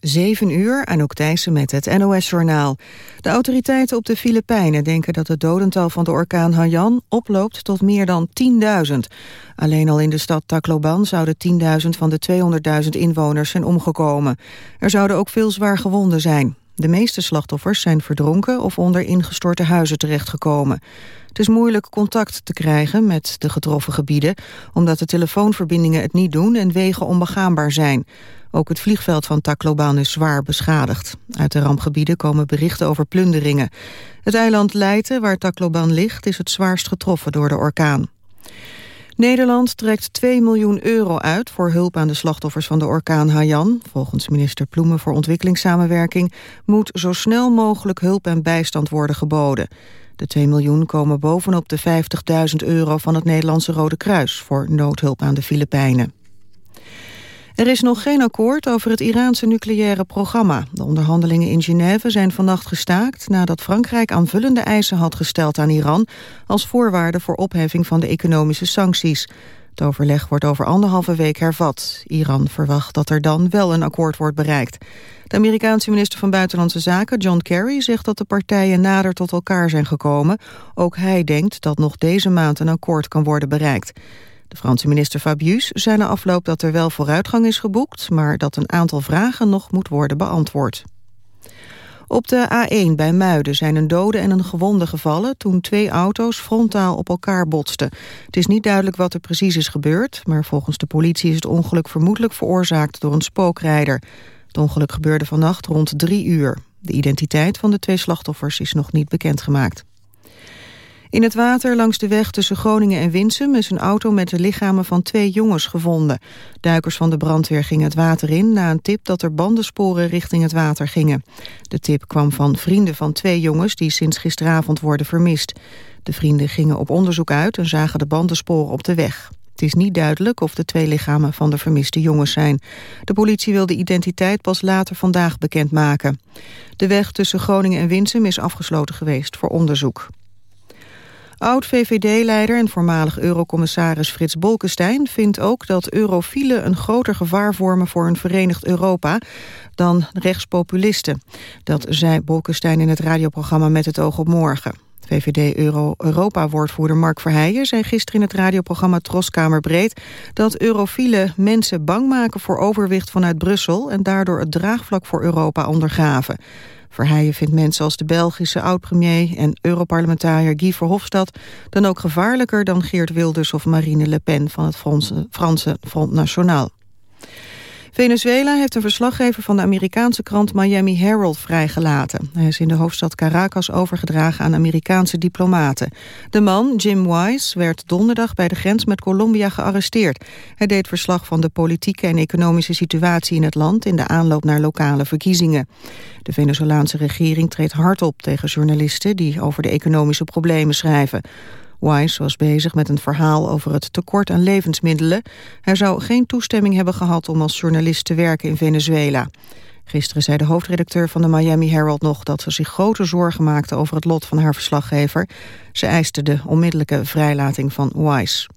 7 uur, Anouk Thijssen met het NOS-journaal. De autoriteiten op de Filipijnen denken dat het dodental van de orkaan Haiyan oploopt tot meer dan 10.000. Alleen al in de stad Tacloban zouden 10.000 van de 200.000 inwoners zijn omgekomen. Er zouden ook veel zwaar gewonden zijn. De meeste slachtoffers zijn verdronken of onder ingestorte huizen terechtgekomen. Het is moeilijk contact te krijgen met de getroffen gebieden... omdat de telefoonverbindingen het niet doen en wegen onbegaanbaar zijn. Ook het vliegveld van Tacloban is zwaar beschadigd. Uit de rampgebieden komen berichten over plunderingen. Het eiland Leyte, waar Tacloban ligt, is het zwaarst getroffen door de orkaan. Nederland trekt 2 miljoen euro uit voor hulp aan de slachtoffers van de orkaan Haiyan. Volgens minister Ploemen voor ontwikkelingssamenwerking moet zo snel mogelijk hulp en bijstand worden geboden. De 2 miljoen komen bovenop de 50.000 euro van het Nederlandse Rode Kruis voor noodhulp aan de Filipijnen. Er is nog geen akkoord over het Iraanse nucleaire programma. De onderhandelingen in Genève zijn vannacht gestaakt... nadat Frankrijk aanvullende eisen had gesteld aan Iran... als voorwaarde voor opheffing van de economische sancties. Het overleg wordt over anderhalve week hervat. Iran verwacht dat er dan wel een akkoord wordt bereikt. De Amerikaanse minister van Buitenlandse Zaken, John Kerry... zegt dat de partijen nader tot elkaar zijn gekomen. Ook hij denkt dat nog deze maand een akkoord kan worden bereikt. De Franse minister Fabius zei na afloop dat er wel vooruitgang is geboekt... maar dat een aantal vragen nog moet worden beantwoord. Op de A1 bij Muiden zijn een dode en een gewonde gevallen... toen twee auto's frontaal op elkaar botsten. Het is niet duidelijk wat er precies is gebeurd... maar volgens de politie is het ongeluk vermoedelijk veroorzaakt door een spookrijder. Het ongeluk gebeurde vannacht rond drie uur. De identiteit van de twee slachtoffers is nog niet bekendgemaakt. In het water langs de weg tussen Groningen en Winsum is een auto met de lichamen van twee jongens gevonden. Duikers van de brandweer gingen het water in na een tip dat er bandensporen richting het water gingen. De tip kwam van vrienden van twee jongens die sinds gisteravond worden vermist. De vrienden gingen op onderzoek uit en zagen de bandensporen op de weg. Het is niet duidelijk of de twee lichamen van de vermiste jongens zijn. De politie wil de identiteit pas later vandaag bekendmaken. De weg tussen Groningen en Winsum is afgesloten geweest voor onderzoek. Oud-VVD-leider en voormalig eurocommissaris Frits Bolkestein vindt ook dat eurofielen een groter gevaar vormen voor een verenigd Europa dan rechtspopulisten. Dat zei Bolkestein in het radioprogramma Met het oog op morgen. VVD-Europa-woordvoerder Mark Verheijen zei gisteren in het radioprogramma Troskamer Breed dat eurofielen mensen bang maken voor overwicht vanuit Brussel en daardoor het draagvlak voor Europa ondergraven. Verheijen vindt mensen als de Belgische oud-premier en Europarlementariër Guy Verhofstadt dan ook gevaarlijker dan Geert Wilders of Marine Le Pen van het Franse, Franse Front National. Venezuela heeft een verslaggever van de Amerikaanse krant Miami Herald vrijgelaten. Hij is in de hoofdstad Caracas overgedragen aan Amerikaanse diplomaten. De man, Jim Wise, werd donderdag bij de grens met Colombia gearresteerd. Hij deed verslag van de politieke en economische situatie in het land in de aanloop naar lokale verkiezingen. De Venezolaanse regering treedt hard op tegen journalisten die over de economische problemen schrijven. Wise was bezig met een verhaal over het tekort aan levensmiddelen. Hij zou geen toestemming hebben gehad om als journalist te werken in Venezuela. Gisteren zei de hoofdredacteur van de Miami Herald nog dat ze zich grote zorgen maakte over het lot van haar verslaggever. Ze eiste de onmiddellijke vrijlating van Wise.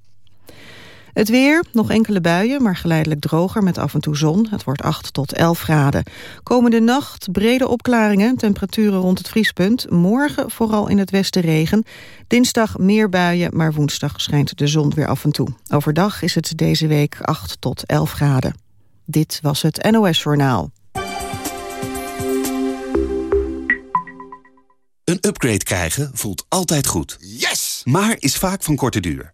Het weer, nog enkele buien, maar geleidelijk droger met af en toe zon. Het wordt 8 tot 11 graden. Komende nacht brede opklaringen, temperaturen rond het vriespunt. Morgen vooral in het westen regen. Dinsdag meer buien, maar woensdag schijnt de zon weer af en toe. Overdag is het deze week 8 tot 11 graden. Dit was het NOS Journaal. Een upgrade krijgen voelt altijd goed. Yes! Maar is vaak van korte duur.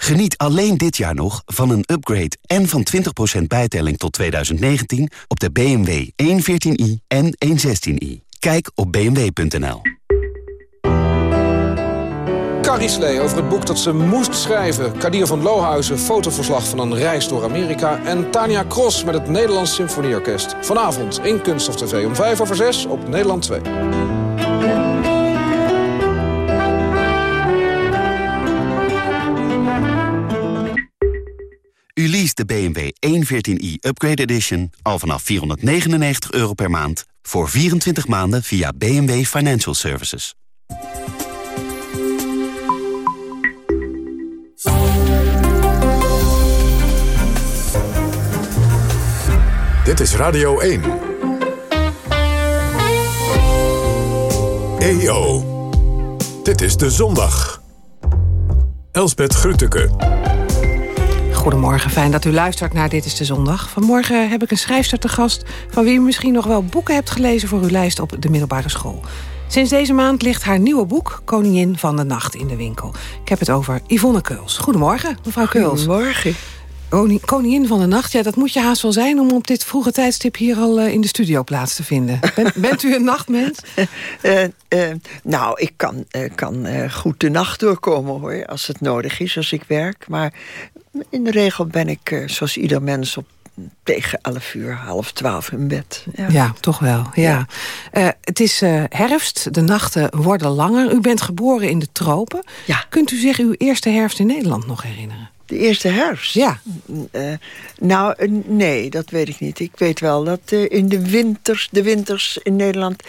Geniet alleen dit jaar nog van een upgrade en van 20% bijtelling tot 2019 op de BMW 114i en 116i. Kijk op bmw.nl. Carrie over het boek dat ze moest schrijven. Kadir van Lohuizen, fotoverslag van een reis door Amerika. En Tania Cross met het Nederlands Symfonieorkest. Vanavond in Kunststof TV om 5 over 6 op Nederland 2. De BMW 114i Upgrade Edition al vanaf 499 euro per maand... voor 24 maanden via BMW Financial Services. Dit is Radio 1. EO. Dit is de zondag. Elsbeth Grütke. Goedemorgen, fijn dat u luistert naar Dit is de Zondag. Vanmorgen heb ik een schrijfster te gast... van wie u misschien nog wel boeken hebt gelezen... voor uw lijst op de middelbare school. Sinds deze maand ligt haar nieuwe boek... Koningin van de Nacht in de winkel. Ik heb het over Yvonne Keuls. Goedemorgen, mevrouw Keuls. Goedemorgen. Koningin van de Nacht, ja, dat moet je haast wel zijn... om op dit vroege tijdstip hier al uh, in de studio plaats te vinden. Ben, bent u een nachtmens? Uh, uh, nou, ik kan, kan goed de nacht doorkomen, hoor, als het nodig is, als ik werk. Maar in de regel ben ik, zoals ieder mens, op tegen 11 uur, half twaalf in bed. Ja, ja toch wel. Ja. ja. het is herfst, de nachten worden langer. U bent geboren in de tropen. Ja. Kunt u zich uw eerste herfst in Nederland nog herinneren? De eerste herfst? Ja. Uh, nou, nee, dat weet ik niet. Ik weet wel dat uh, in de winters, de winters in Nederland...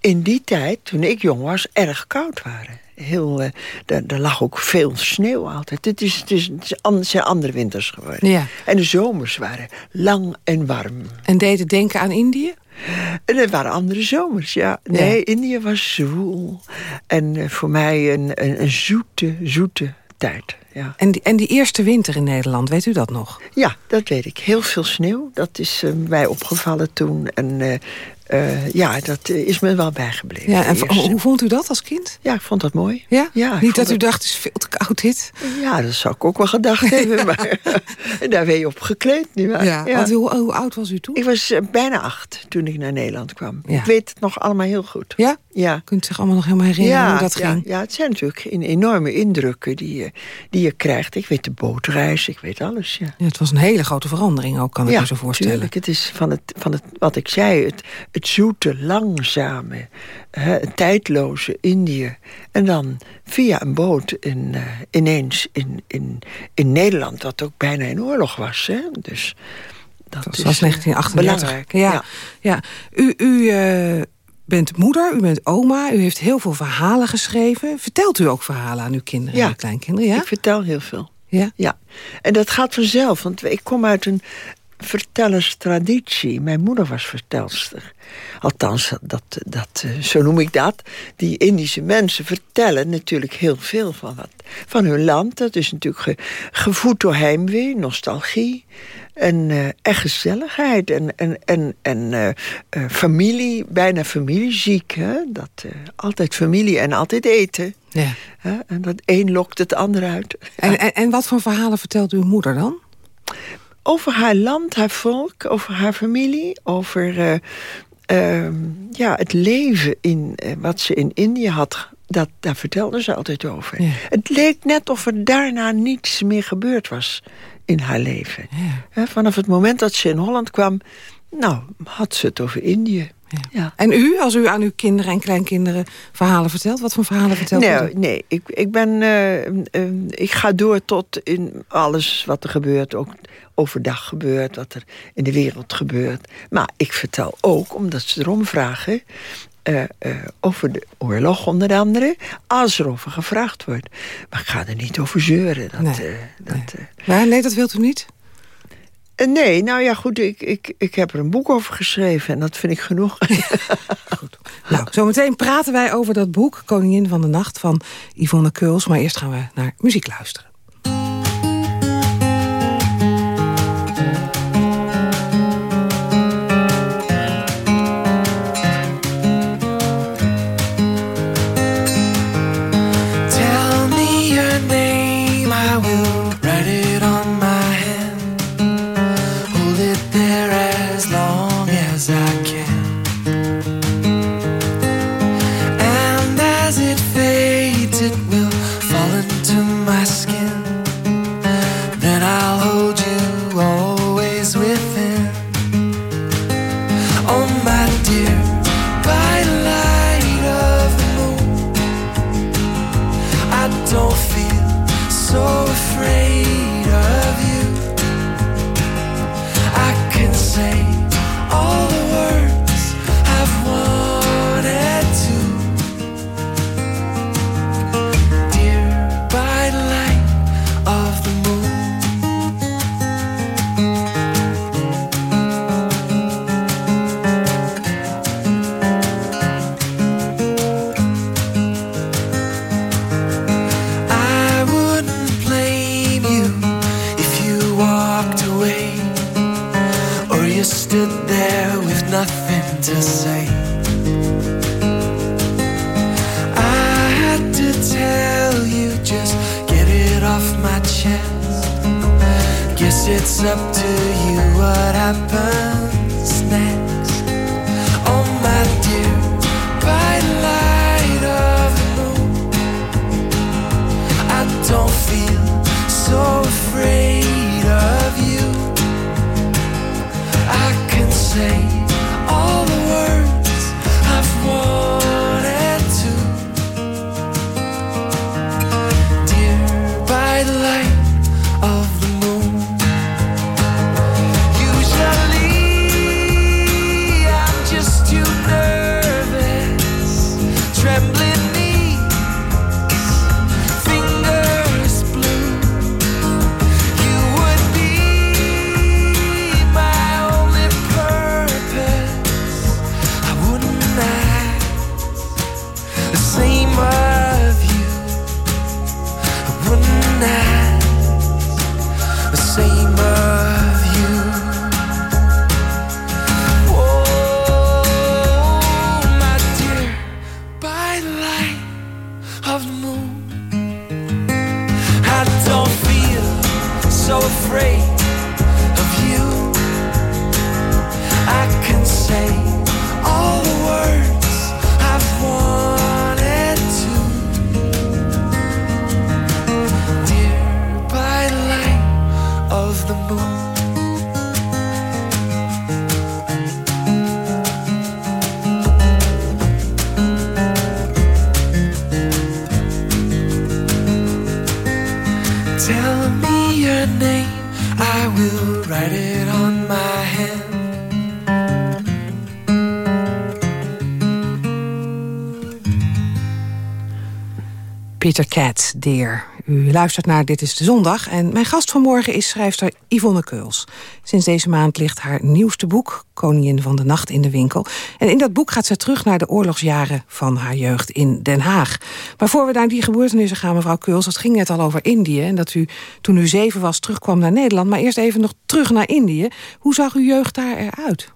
in die tijd, toen ik jong was, erg koud waren. Heel, er lag ook veel sneeuw altijd. Het, is, het, is, het, is an, zijn andere winters geworden. Ja. En de zomers waren lang en warm. En deed het denken aan Indië? En het waren andere zomers, ja. Nee, ja. Indië was zwoel. En voor mij een, een, een zoete, zoete tijd. Ja. En, die, en die eerste winter in Nederland, weet u dat nog? Ja, dat weet ik. Heel veel sneeuw. Dat is uh, mij opgevallen toen. En uh, uh, ja, dat is me wel bijgebleven. Ja, en hoe vond u dat als kind? Ja, ik vond dat mooi. Ja? ja Niet dat u dacht, het is veel te koud dit? Ja, dat zou ik ook wel gedacht hebben. Maar daar ben je op gekleed nu. Maar, ja, ja. Want hoe, hoe, oud was u toen? Ik was bijna acht toen ik naar Nederland kwam. Ja. Ik weet het nog allemaal heel goed. Ja? Ja. Kunt u zich allemaal nog helemaal herinneren ja, hoe dat ja, ging? Ja, het zijn natuurlijk enorme indrukken die je, die je krijgt. Ik weet de bootreis, ik weet alles. Ja. Ja, het was een hele grote verandering ook, kan ik me zo voorstellen. Tuurlijk. Het is van het, van het, wat ik zei, het, het zoete, langzame, hè, tijdloze Indië. En dan via een boot in, uh, ineens in, in, in Nederland, wat ook bijna in oorlog was. Hè? Dus dat, dat is was 1938. belangrijk. Ja, ja. ja. U, u uh, bent moeder, u bent oma, u heeft heel veel verhalen geschreven. Vertelt u ook verhalen aan uw kinderen ja. en uw kleinkinderen? Ja, ik vertel heel veel. Ja? Ja. En dat gaat vanzelf, want ik kom uit een vertellerstraditie. Mijn moeder was vertelster. Althans, dat, dat, zo noem ik dat. Die Indische mensen vertellen natuurlijk heel veel van, wat, van hun land. Dat is natuurlijk ge, gevoed door heimwee, nostalgie... En, uh, en gezelligheid en, en, en, en uh, uh, familie, bijna familieziek. Hè? Dat, altijd familie en altijd eten. Ja. En dat een lokt het ander uit. En, en, en wat voor verhalen vertelt uw moeder dan? Over haar land, haar volk, over haar familie, over uh, ja, het leven in, uh, wat ze in Indië had. Dat, daar vertelde ze altijd over. Ja. Het leek net of er daarna niets meer gebeurd was in haar leven. Ja. Vanaf het moment dat ze in Holland kwam, nou, had ze het over Indië. Ja. Ja. En u, als u aan uw kinderen en kleinkinderen verhalen vertelt, wat voor verhalen vertelt nee, u? Nee, ik, ik, ben, uh, uh, ik ga door tot in alles wat er gebeurt, ook overdag gebeurt, wat er in de wereld gebeurt. Maar ik vertel ook, omdat ze erom vragen, uh, uh, over de oorlog onder andere, als er over gevraagd wordt. Maar ik ga er niet over zeuren. Dat, nee, uh, dat, nee. Maar nee, dat wilt u niet? Nee, nou ja, goed, ik, ik, ik heb er een boek over geschreven en dat vind ik genoeg. goed. Nou, zometeen praten wij over dat boek, Koningin van de Nacht, van Yvonne Keuls. Maar eerst gaan we naar muziek luisteren. Up to you what happens name, I will write it on my hand. Peter Cat, Deer. U luistert naar Dit is de Zondag en mijn gast vanmorgen is schrijfster Yvonne Keuls. Sinds deze maand ligt haar nieuwste boek, Koningin van de Nacht, in de winkel. En in dat boek gaat ze terug naar de oorlogsjaren van haar jeugd in Den Haag. Maar voor we naar die gebeurtenissen gaan, mevrouw Keuls, het ging net al over Indië... en dat u toen u zeven was terugkwam naar Nederland. Maar eerst even nog terug naar Indië. Hoe zag uw jeugd daar eruit?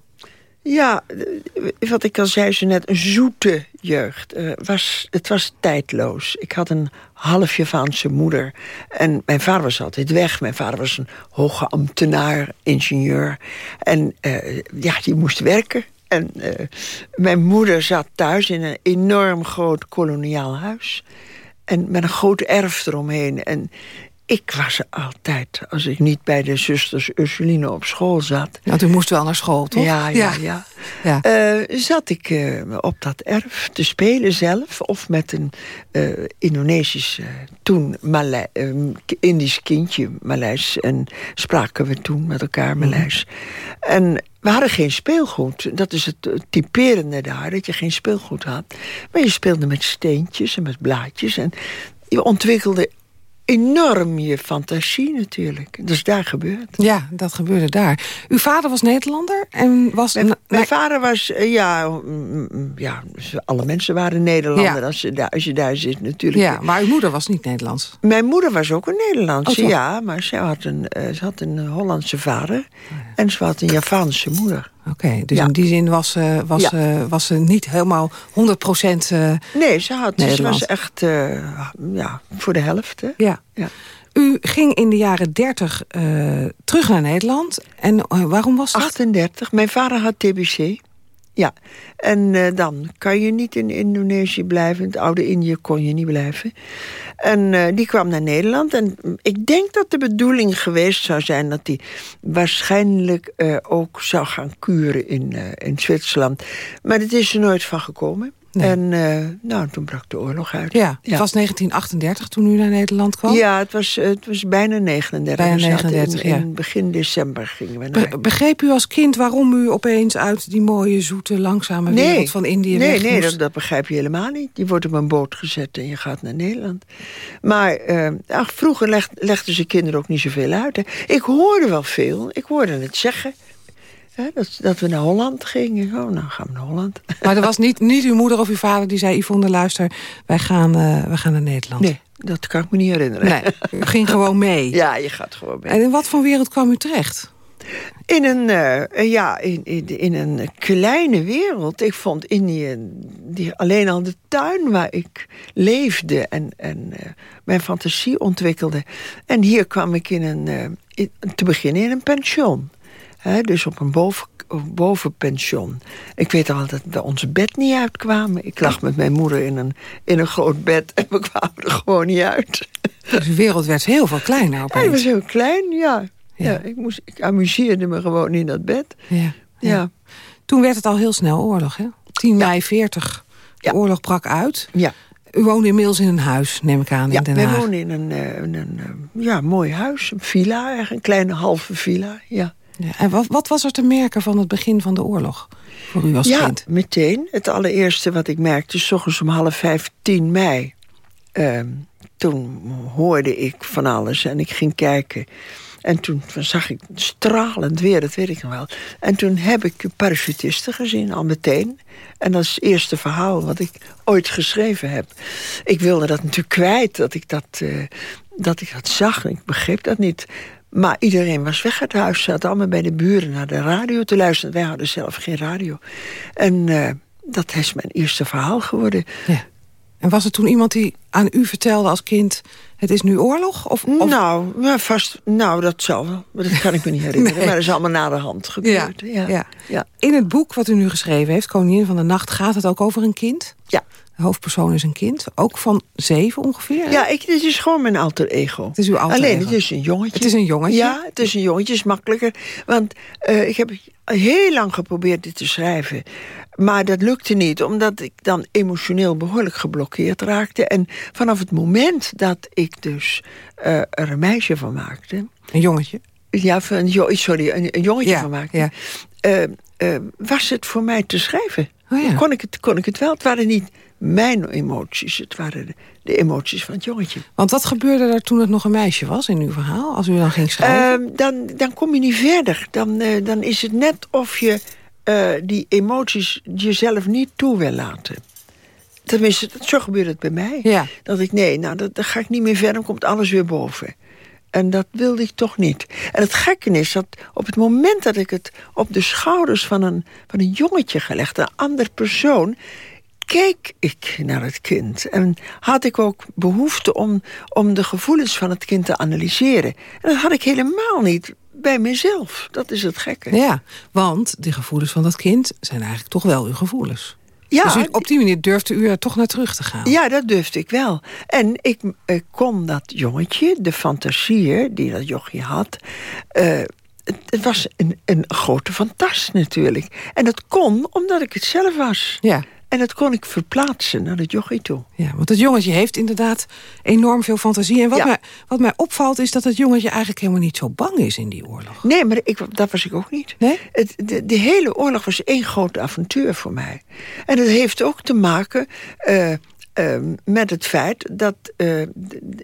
Ja, wat ik al zei zo net, een zoete jeugd. Eh, was, het was tijdloos. Ik had een half Javaanse moeder. En mijn vader was altijd weg. Mijn vader was een hoge ambtenaar, ingenieur. En eh, ja, die moest werken. En eh, mijn moeder zat thuis in een enorm groot koloniaal huis. En met een groot erf eromheen. En ik was er altijd, als ik niet bij de zusters Ursuline op school zat... Want u moest wel naar school, toch? Ja, ja, ja. Ja. Eh, zat ik eh, op dat erf te spelen zelf... of met een eh, Indonesisch, toen Malai, eh, Indisch kindje, Maleis... en spraken we toen met elkaar Maleis. En we hadden geen speelgoed. Dat is het typerende daar, dat je geen speelgoed had. Maar je speelde met steentjes en met blaadjes... en je ontwikkelde enorm je fantasie natuurlijk. Is daar gebeurd. Ja, dat gebeurde daar. Uw vader was Nederlander en was... Mijn, mijn vader was, eh, ja, mm, mm, ja, alle mensen waren Nederlander Ja. als, je daar, als je daar zit natuurlijk. Ja, maar uw moeder was niet Nederlands. Mijn moeder was ook een Nederlandse, Oh, ja, maar ze had een, eh, ze had een Hollandse vader Oh, en ze had een Javaanse moeder. Oké, dus Ja. in die zin was, eh, was, Ja. eh, was ze niet helemaal 100% eh Nee, ze, had, ze was echt ja, voor de helft. Hè? ja. Ja. U ging in de jaren 30 eh, terug naar Nederland. En waarom was dat? 38. Mijn vader had TBC. Ja, en eh, dan kan je niet in Indonesië blijven. In het oude Indië kon je niet blijven. En eh, die kwam naar Nederland. En ik denk dat de bedoeling geweest zou zijn... dat hij waarschijnlijk eh, ook zou gaan kuren in, in Zwitserland. Maar dat is er nooit van gekomen. Nee. En eh, nou, toen brak de oorlog uit. Ja, het was 1938 toen u naar Nederland kwam. Ja, het was, het was bijna 39. Bijna We zaten 39, in, ja. in begin december gingen we naar Be- begreep u als kind waarom u opeens uit die mooie, zoete, langzame wereld van Indië nee, weg Nee, moest? dat, dat begrijp je helemaal niet. Je wordt op een boot gezet en je gaat naar Nederland. Maar eh, ach, vroeger leg, legden ze kinderen ook niet zoveel uit. Hè. Ik hoorde wel veel. Ik hoorde het zeggen. Dat, dat we naar Holland gingen. Oh, nou gaan we naar Holland. Maar er was niet, niet uw moeder of uw vader die zei... Yvonne, luister, wij gaan, eh, wij gaan naar Nederland. Nee, dat kan ik me niet herinneren. Nee, u ging gewoon mee. Ja, je gaat gewoon mee. En in wat voor wereld kwam u terecht? In een, eh, ja, in, in, in, een kleine wereld. Ik vond Indië, die, alleen al de tuin waar ik leefde en, en uh, mijn fantasie ontwikkelde. En hier kwam ik in een, in, te beginnen in een pension. Dus op een boven, bovenpension. Ik weet al dat we onze bed niet uitkwamen. Ik lag met mijn moeder in een, in een groot bed en we kwamen er gewoon niet uit. Dus de wereld werd heel veel kleiner opeens. Ja, was heel klein, ja. Ja, ik, moest, ik amuseerde me gewoon in dat bed. Ja, ja. Toen werd het al heel snel oorlog, hè? 10 mei 40, de oorlog brak uit. Ja. U woonde inmiddels in een huis, neem ik aan, ja, in Den Haag. wij woonden in een, een, een, ja, mooi huis, een villa, een kleine halve villa, ja. Ja en wat, wat was er te merken van het begin van de oorlog? Voor u als ja, kind? meteen. Het allereerste wat ik merkte, s ochtends om half vijf, 10 mei. Uh, toen hoorde ik van alles en ik ging kijken. En toen zag ik stralend weer, dat weet ik nog wel. En toen heb ik parachutisten gezien, al meteen. En dat is het eerste verhaal wat ik ooit geschreven heb. Ik wilde dat natuurlijk kwijt, dat ik dat, uh, dat, ik dat zag. Ik begreep dat niet. Maar iedereen was weg uit huis. Ze zaten allemaal bij de buren naar de radio te luisteren. Wij hadden zelf geen radio. En uh, dat is mijn eerste verhaal geworden. Ja. En was er toen iemand die aan u vertelde als kind... het is nu oorlog? Of, of... Nou, ja, vast, nou, dat zal wel. Dat kan ik me niet herinneren. nee. Maar dat is allemaal na de hand gebeurd. Ja. ja. In het boek wat u nu geschreven heeft, Koningin van de Nacht... gaat het ook over een kind? Ja. De hoofdpersoon is een kind, ook van zeven ongeveer? Ja, ik, het is gewoon mijn alter ego. Het is uw alter Alleen, ego. het is een jongetje. Het is een jongetje? Ja, het is een jongetje, is makkelijker. Want uh, ik heb heel lang geprobeerd dit te schrijven. Maar dat lukte niet, omdat ik dan emotioneel behoorlijk geblokkeerd raakte. En vanaf het moment dat ik dus uh, er een meisje van maakte... Een jongetje? Ja, van, sorry, een, een jongetje ja, van maakte... Ja. Uh, was het voor mij te schrijven. Oh ja. kon, ik het, kon ik het wel. Het waren niet mijn emoties, het waren de, emoties van het jongetje. Want wat gebeurde er toen het nog een meisje was in uw verhaal? Als u dan ging schrijven? Uh, dan, dan kom je niet verder. Dan, uh, dan is het net of je uh, die emoties jezelf niet toe wil laten. Tenminste, zo gebeurde het bij mij. Ja. Dat ik, nee, nou, dat, dan ga ik niet meer verder, dan komt alles weer boven. En dat wilde ik toch niet. En het gekke is dat op het moment dat ik het op de schouders van een, van een jongetje gelegd... een ander persoon, keek ik naar het kind. En had ik ook behoefte om, om de gevoelens van het kind te analyseren. En dat had ik helemaal niet bij mezelf. Dat is het gekke. Ja, want de gevoelens van dat kind zijn eigenlijk toch wel uw gevoelens. Ja, dus u, op die manier durfde u er toch naar terug te gaan? Ja, dat durfde ik wel. En ik, ik kon dat jongetje, de fantasieën die dat jochie had... Uh, het, het, was een, een grote fantast natuurlijk. En dat kon omdat ik het zelf was. Ja. En dat kon ik verplaatsen naar het jochie toe. Ja, want het jongetje heeft inderdaad enorm veel fantasie. En wat, Ja. mij, wat mij opvalt is dat het jongetje eigenlijk helemaal niet zo bang is in die oorlog. Nee, maar ik, dat was ik ook niet. Nee? Het, de, de hele oorlog was één groot avontuur voor mij. En het heeft ook te maken uh, uh, met het feit dat uh,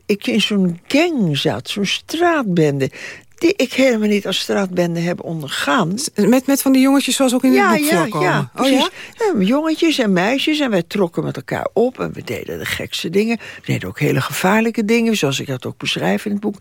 ik in zo'n gang zat, zo'n straatbende die ik helemaal niet als straatbende heb ondergaan. Met, met van die jongetjes zoals ook in ja, het boek ja, voorkomen? Ja, oh precies. ja? Ja, jongetjes en meisjes en wij trokken met elkaar op... en we deden de gekste dingen. We deden ook hele gevaarlijke dingen, zoals ik dat ook beschrijf in het boek.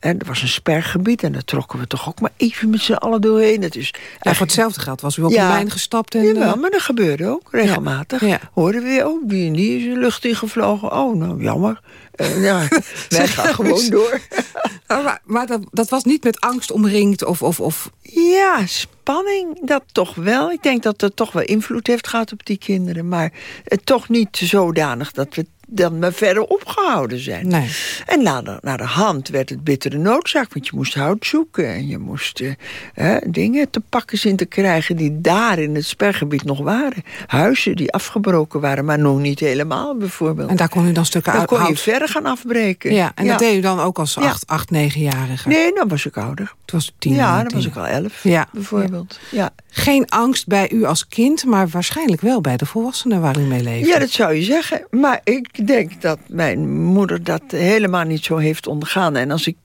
En er was een sperrgebied en daar trokken we toch ook maar even met z'n allen doorheen. Het is Ja, voor hetzelfde geld was u op Ja. een lijn gestapt. En, Jawel, eh, maar dat gebeurde ook regelmatig. Hoorden we weer, oh, die en die is de lucht ingevlogen. Oh, nou, jammer. Ja, wij gaan gewoon door. maar maar dat, dat was niet met angst omringd of... of, of... Ja, spanning, dat toch wel. Ik denk dat dat toch wel invloed heeft gehad op die kinderen. Maar uh, toch niet zodanig dat we dan maar verder opgehouden zijn. Nee. En naar de, naar de hand werd het bittere noodzaak, want je moest hout zoeken... en je moest uh, uh, dingen te pakken zien te krijgen die daar in het spergebied nog waren. Huizen die afgebroken waren, maar nog niet helemaal bijvoorbeeld. En daar kon u dan stukken Dan uit kon je hout- verder gaan afbreken. Ja, en dat deed u dan ook als Ja. acht, acht, negenjarige? Nee, dan was ik ouder. Toen was tien. ja, eh, dan was ik al elf, Ja. bijvoorbeeld. Ja. Geen angst bij u als kind, maar waarschijnlijk wel bij de volwassenen waar u mee leeft. Ja, dat zou je zeggen. Maar ik denk dat mijn moeder dat helemaal niet zo heeft ondergaan. En als ik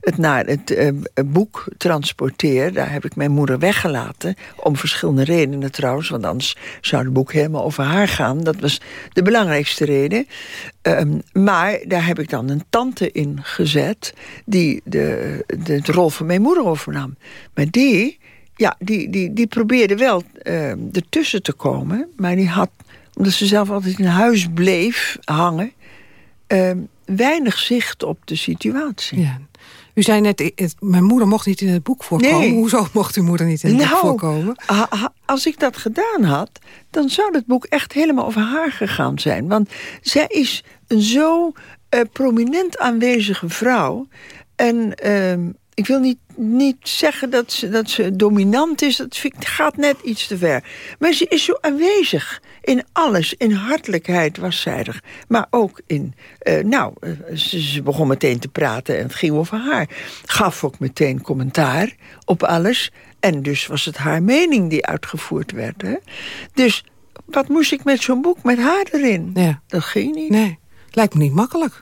het naar het uh, boek transporteer... daar heb ik mijn moeder weggelaten. Om verschillende redenen trouwens. Want anders zou het boek helemaal over haar gaan. Dat was de belangrijkste reden. Um, maar daar heb ik dan een tante in gezet... die de, de, de rol van mijn moeder overnam. Maar die ja, die, die, die probeerde wel uh, ertussen te komen. Maar die had, omdat ze zelf altijd in huis bleef hangen... Uh, weinig zicht op de situatie. Ja. U zei net, mijn moeder mocht niet in het boek voorkomen. Nee. Hoezo mocht uw moeder niet in het nou, boek voorkomen? Als ik dat gedaan had, dan zou het boek echt helemaal over haar gegaan zijn. Want zij is een zo uh, prominent aanwezige vrouw. En ehm, ik wil niet, niet zeggen dat ze, dat ze dominant is. Dat gaat net iets te ver. Maar ze is zo aanwezig. In alles. In hartelijkheid was zij er. Maar ook in... Uh, nou, ze, ze, begon meteen te praten en het ging over haar. Gaf ook meteen commentaar op alles. En dus was het haar mening die uitgevoerd werd. Hè? Dus wat moest ik met zo'n boek met haar erin? Ja. Dat ging niet. Nee, lijkt me niet makkelijk.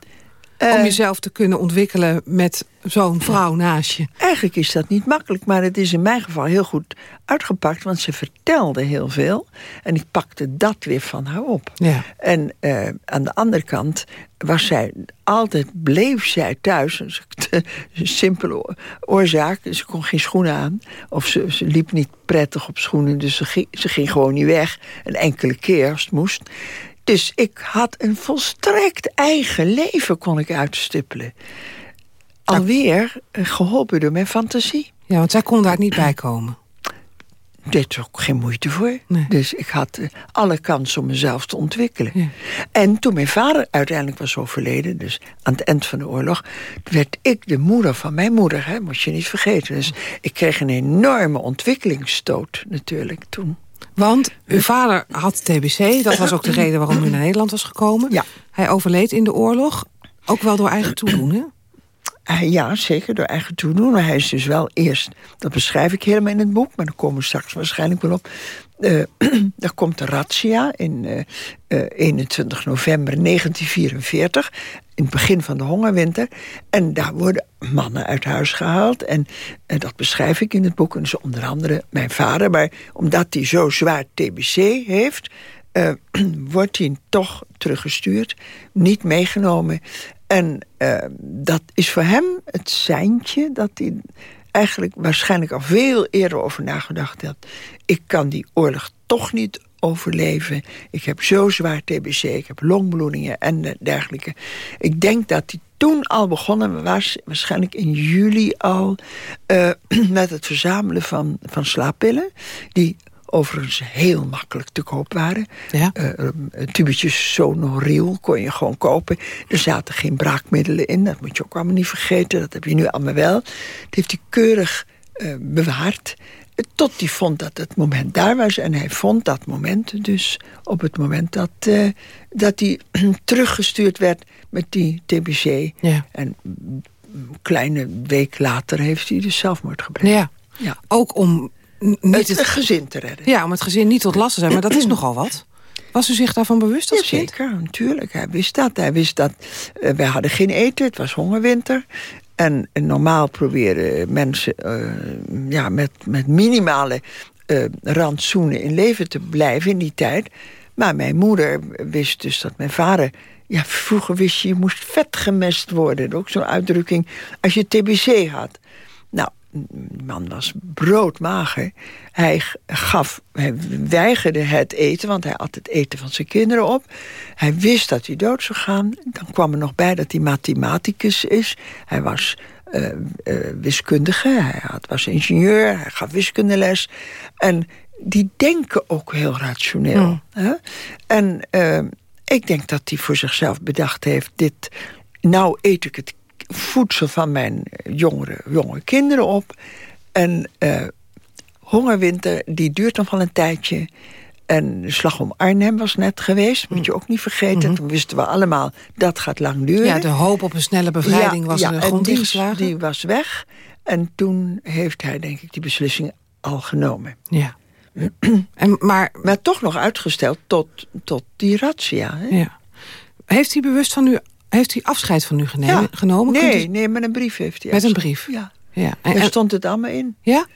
Om jezelf te kunnen ontwikkelen met zo'n vrouw naast je. Eigenlijk is dat niet makkelijk, maar het is in mijn geval heel goed uitgepakt. Want ze vertelde heel veel en ik pakte dat weer van haar op. Ja. En uh, aan de andere kant was zij altijd, bleef zij thuis. Een simpele oorzaak, ze kon geen schoenen aan. Of ze, ze liep niet prettig op schoenen, dus ze ging, ze ging gewoon niet weg. Een enkele keer als het moest. Dus ik had een volstrekt eigen leven kon ik uitstippelen. Alweer geholpen door mijn fantasie. Ja, want zij kon daar niet bij komen. Dit is ook geen moeite voor. Nee. Dus ik had alle kans om mezelf te ontwikkelen. Ja. En toen mijn vader uiteindelijk was overleden... dus aan het eind van de oorlog... werd ik de moeder van mijn moeder, hè, moet je niet vergeten. Dus ik kreeg een enorme ontwikkelingsstoot natuurlijk toen. Want uw vader had TBC, dat was ook de reden waarom u naar Nederland was gekomen. Ja. Hij overleed in de oorlog, ook wel door eigen toedoen, hè? Uh, ja, zeker, door eigen toedoen. Maar hij is dus wel eerst, dat beschrijf ik helemaal in het boek... maar daar komen we straks waarschijnlijk wel op... Uh, daar komt de razzia in uh, 21 november 1944... in het begin van de hongerwinter. En daar worden mannen uit huis gehaald. En, en dat beschrijf ik in het boek. En dus onder andere mijn vader. Maar omdat hij zo zwaar TBC heeft... Uh, wordt hij toch teruggestuurd, niet meegenomen. En uh, dat is voor hem het seintje dat hij eigenlijk waarschijnlijk al veel eerder over nagedacht had. Ik kan die oorlog toch niet overleven. Ik heb zo zwaar TBC, ik heb longbloedingen en dergelijke. Ik denk dat hij toen al begonnen was, waarschijnlijk in juli al... Uh, met het verzamelen van, van slaappillen... die overigens heel makkelijk te koop waren. Ja. Uh, tubetjes Sonoriel kon je gewoon kopen. Er zaten geen braakmiddelen in, dat moet je ook allemaal niet vergeten. Dat heb je nu allemaal wel. Dat heeft hij keurig uh, bewaard. Tot hij vond dat het moment daar was. En hij vond dat moment dus op het moment dat, uh, dat hij teruggestuurd werd met die TBC. Ja. En een kleine week later heeft hij dus zelfmoord gepleegd. Ja. ja. Ook om niet het, het gezin te redden. Ja, om het gezin niet tot last te zijn, maar dat is nogal wat. Was u zich daarvan bewust als ja, kind? Zeker, natuurlijk. Hij wist dat. Hij wist dat uh, wij hadden geen eten, het was hongerwinter. En, normaal proberen mensen uh, ja, met, met minimale uh, rantsoenen in leven te blijven in die tijd. Maar mijn moeder wist dus dat mijn vader... Ja, vroeger wist je, je moest vet gemest worden. Ook zo'n uitdrukking als je TBC had. Die man was broodmager. Hij gaf, hij weigerde het eten, want hij at het eten van zijn kinderen op. Hij wist dat hij dood zou gaan. Dan kwam er nog bij dat hij mathematicus is. Hij was uh, uh, wiskundige, hij had, was ingenieur, hij gaf wiskundeles. En die denken ook heel rationeel. Mm. Hè? En uh, ik denk dat hij voor zichzelf bedacht heeft... dit, nou eet ik het voedsel van mijn jongere, jonge kinderen op. En uh, hongerwinter, die duurt nog wel een tijdje. En de slag om Arnhem was net geweest, moet je ook niet vergeten. Mm -hmm. Toen wisten we allemaal, dat gaat lang duren. Ja, de hoop op een snelle bevrijding ja, was ja, de grond die, die was weg. En toen heeft hij, denk ik, die beslissing al genomen. Ja. en, maar, maar toch nog uitgesteld tot, tot die razzia. Hè? Ja. Heeft hij bewust van u Heeft u afscheid van u Ja. genomen? Kunt Nee, u- nee, met een brief heeft hij Met een brief? Ja, Ja. En, daar stond het allemaal in. ja?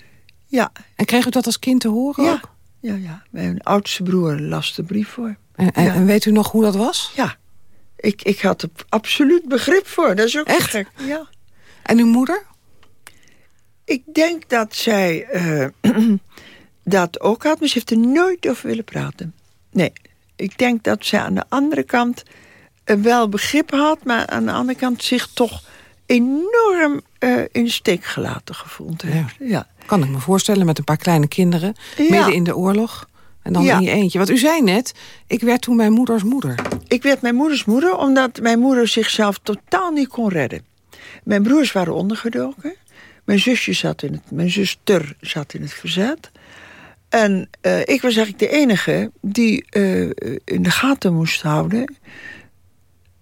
Ja, en kreeg u dat als kind te horen ja, ook? ja, ja. Mijn oudste broer las de brief voor. En, en, Ja. en weet u nog hoe dat was? Ja, ik, ik had er absoluut begrip voor. Dat is ook Echt? gek. Ja. En uw moeder? Ik denk dat zij eh, dat ook had, maar ze heeft er nooit over willen praten. Nee, ik denk dat zij aan de andere kant wel begrip had... maar aan de andere kant zich toch enorm eh, in de steek gelaten gevoeld heeft. Ja. Kan ik me voorstellen met een paar kleine kinderen. Ja. Midden in de oorlog. En dan Ja. in je eentje. Want u zei net, ik werd toen mijn moeders moeder. Ik werd mijn moeders moeder omdat mijn moeder zichzelf totaal niet kon redden. Mijn broers waren ondergedoken. Mijn zusje zat in het, mijn zuster zat in het verzet. En eh, ik was eigenlijk de enige die eh, in de gaten moest houden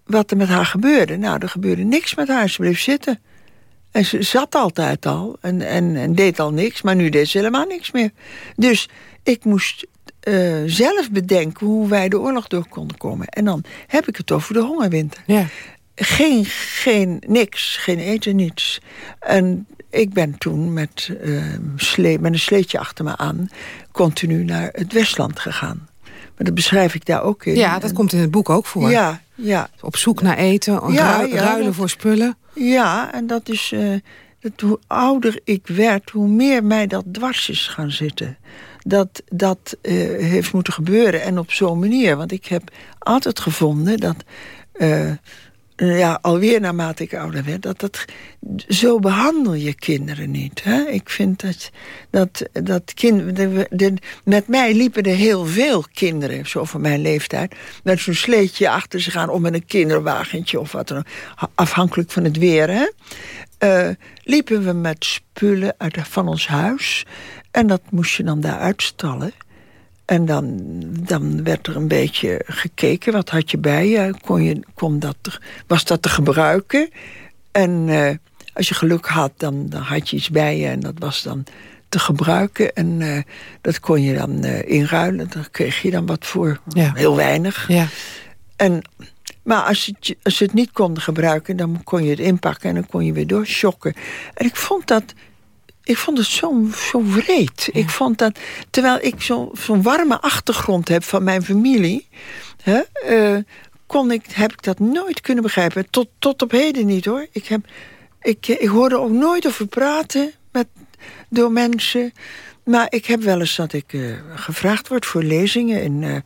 wat er met haar gebeurde. Nou, er gebeurde niks met haar. Ze bleef zitten. En ze zat altijd al en, en, en deed al niks, maar nu deed ze helemaal niks meer. Dus ik moest eh, zelf bedenken hoe wij de oorlog door konden komen. En dan heb ik het over de hongerwinter. Ja. Geen, geen niks, geen eten, niets. En ik ben toen met, eh, slee, met een sleetje achter me aan... continu naar het Westland gegaan. Maar dat beschrijf ik daar ook in. Ja, dat En- komt in het boek ook voor. Ja, ja. Op zoek naar eten, Ja, ru- ja, ruilen dat- voor spullen. Ja, en dat is... eh, dat hoe ouder ik werd, hoe meer mij dat dwars is gaan zitten. Dat dat eh, heeft moeten gebeuren en op zo'n manier. Want ik heb altijd gevonden dat... eh, ja, alweer naarmate ik ouder werd... dat dat... Zo behandel je kinderen niet. Hè? Ik vind dat... dat, dat kind, de, de- met mij liepen er heel veel kinderen... zo van mijn leeftijd... met zo'n sleetje achter zich aan... of met een kinderwagentje of wat dan. Afhankelijk van het weer, hè? eh, liepen we met spullen uit, van ons huis. En dat moest je dan daar uitstallen. En dan, dan werd er een beetje gekeken. Wat had je bij je? Kon je kon dat, was dat te gebruiken? En eh, als je geluk had, dan, dan had je iets bij je. En dat was dan te gebruiken. En eh, dat kon je dan eh, inruilen. Daar kreeg je dan wat voor. Ja. Heel weinig. Ja. En, maar als, het, je- als ze het niet konden gebruiken, dan kon je het inpakken en dan kon je weer doorschokken. En ik vond dat. Ik vond het zo, zo wreed. Ik vond dat, terwijl ik zo- zo'n warme achtergrond heb van mijn familie, hè, eh, kon ik, heb ik dat nooit kunnen begrijpen. Tot, tot op heden niet hoor. Ik, heb, ik, ik hoorde ook nooit over praten met, door mensen. Maar ik heb wel eens dat ik eh, gevraagd word voor lezingen in, eh,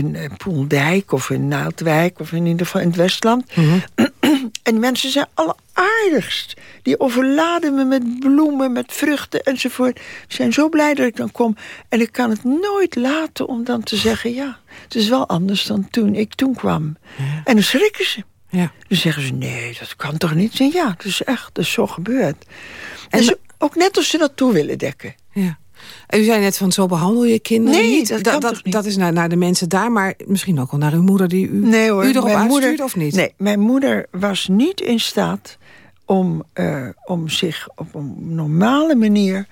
in eh, Poeldijk of in Naaldwijk of in ieder geval in het Westland. En die mensen zijn alleraardigst. Die overladen me met bloemen, met vruchten enzovoort. Ze zijn zo blij dat ik dan kom. En ik kan het nooit laten om dan te zeggen... ja, het is wel anders dan toen ik toen kwam. En dan schrikken ze. Ja. Dan zeggen ze, nee, dat kan toch niet? Zeg, ja, het is echt, dat is zo gebeurd. En dus ook net als ze dat toe willen dekken. Ja. U zei net van zo behandel je kinderen Nee, niet. dat kan dat, toch niet? dat is naar, naar de mensen daar, maar misschien ook wel naar uw moeder die u, Nee hoor, u erop mijn moeder, of niet? Nee, mijn moeder was niet in staat om, eh, om zich op een normale manier...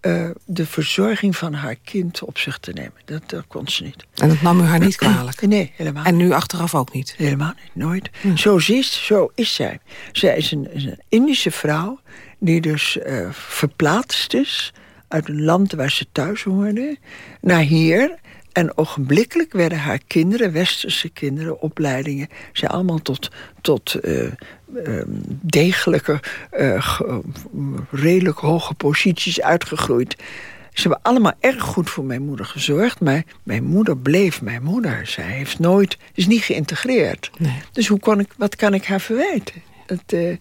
eh, de verzorging van haar kind op zich te nemen. Dat, dat kon ze niet. En dat nam u haar niet kwalijk? Nee, helemaal En nu achteraf ook niet? Helemaal niet, nooit. Zo, is, zo is zij. Zij is een, is een Indische vrouw die dus eh, verplaatst is... uit een land waar ze thuis hoorde, naar hier... En ogenblikkelijk werden haar kinderen, westerse kinderen, opleidingen... zijn allemaal tot, tot eh, ehm, degelijke, eh, ge- redelijk hoge posities uitgegroeid. Ze hebben allemaal erg goed voor mijn moeder gezorgd... maar mijn moeder bleef mijn moeder. Zij heeft nooit, is niet geïntegreerd. Dus hoe kon ik, wat kan ik haar verwijten? Het eh,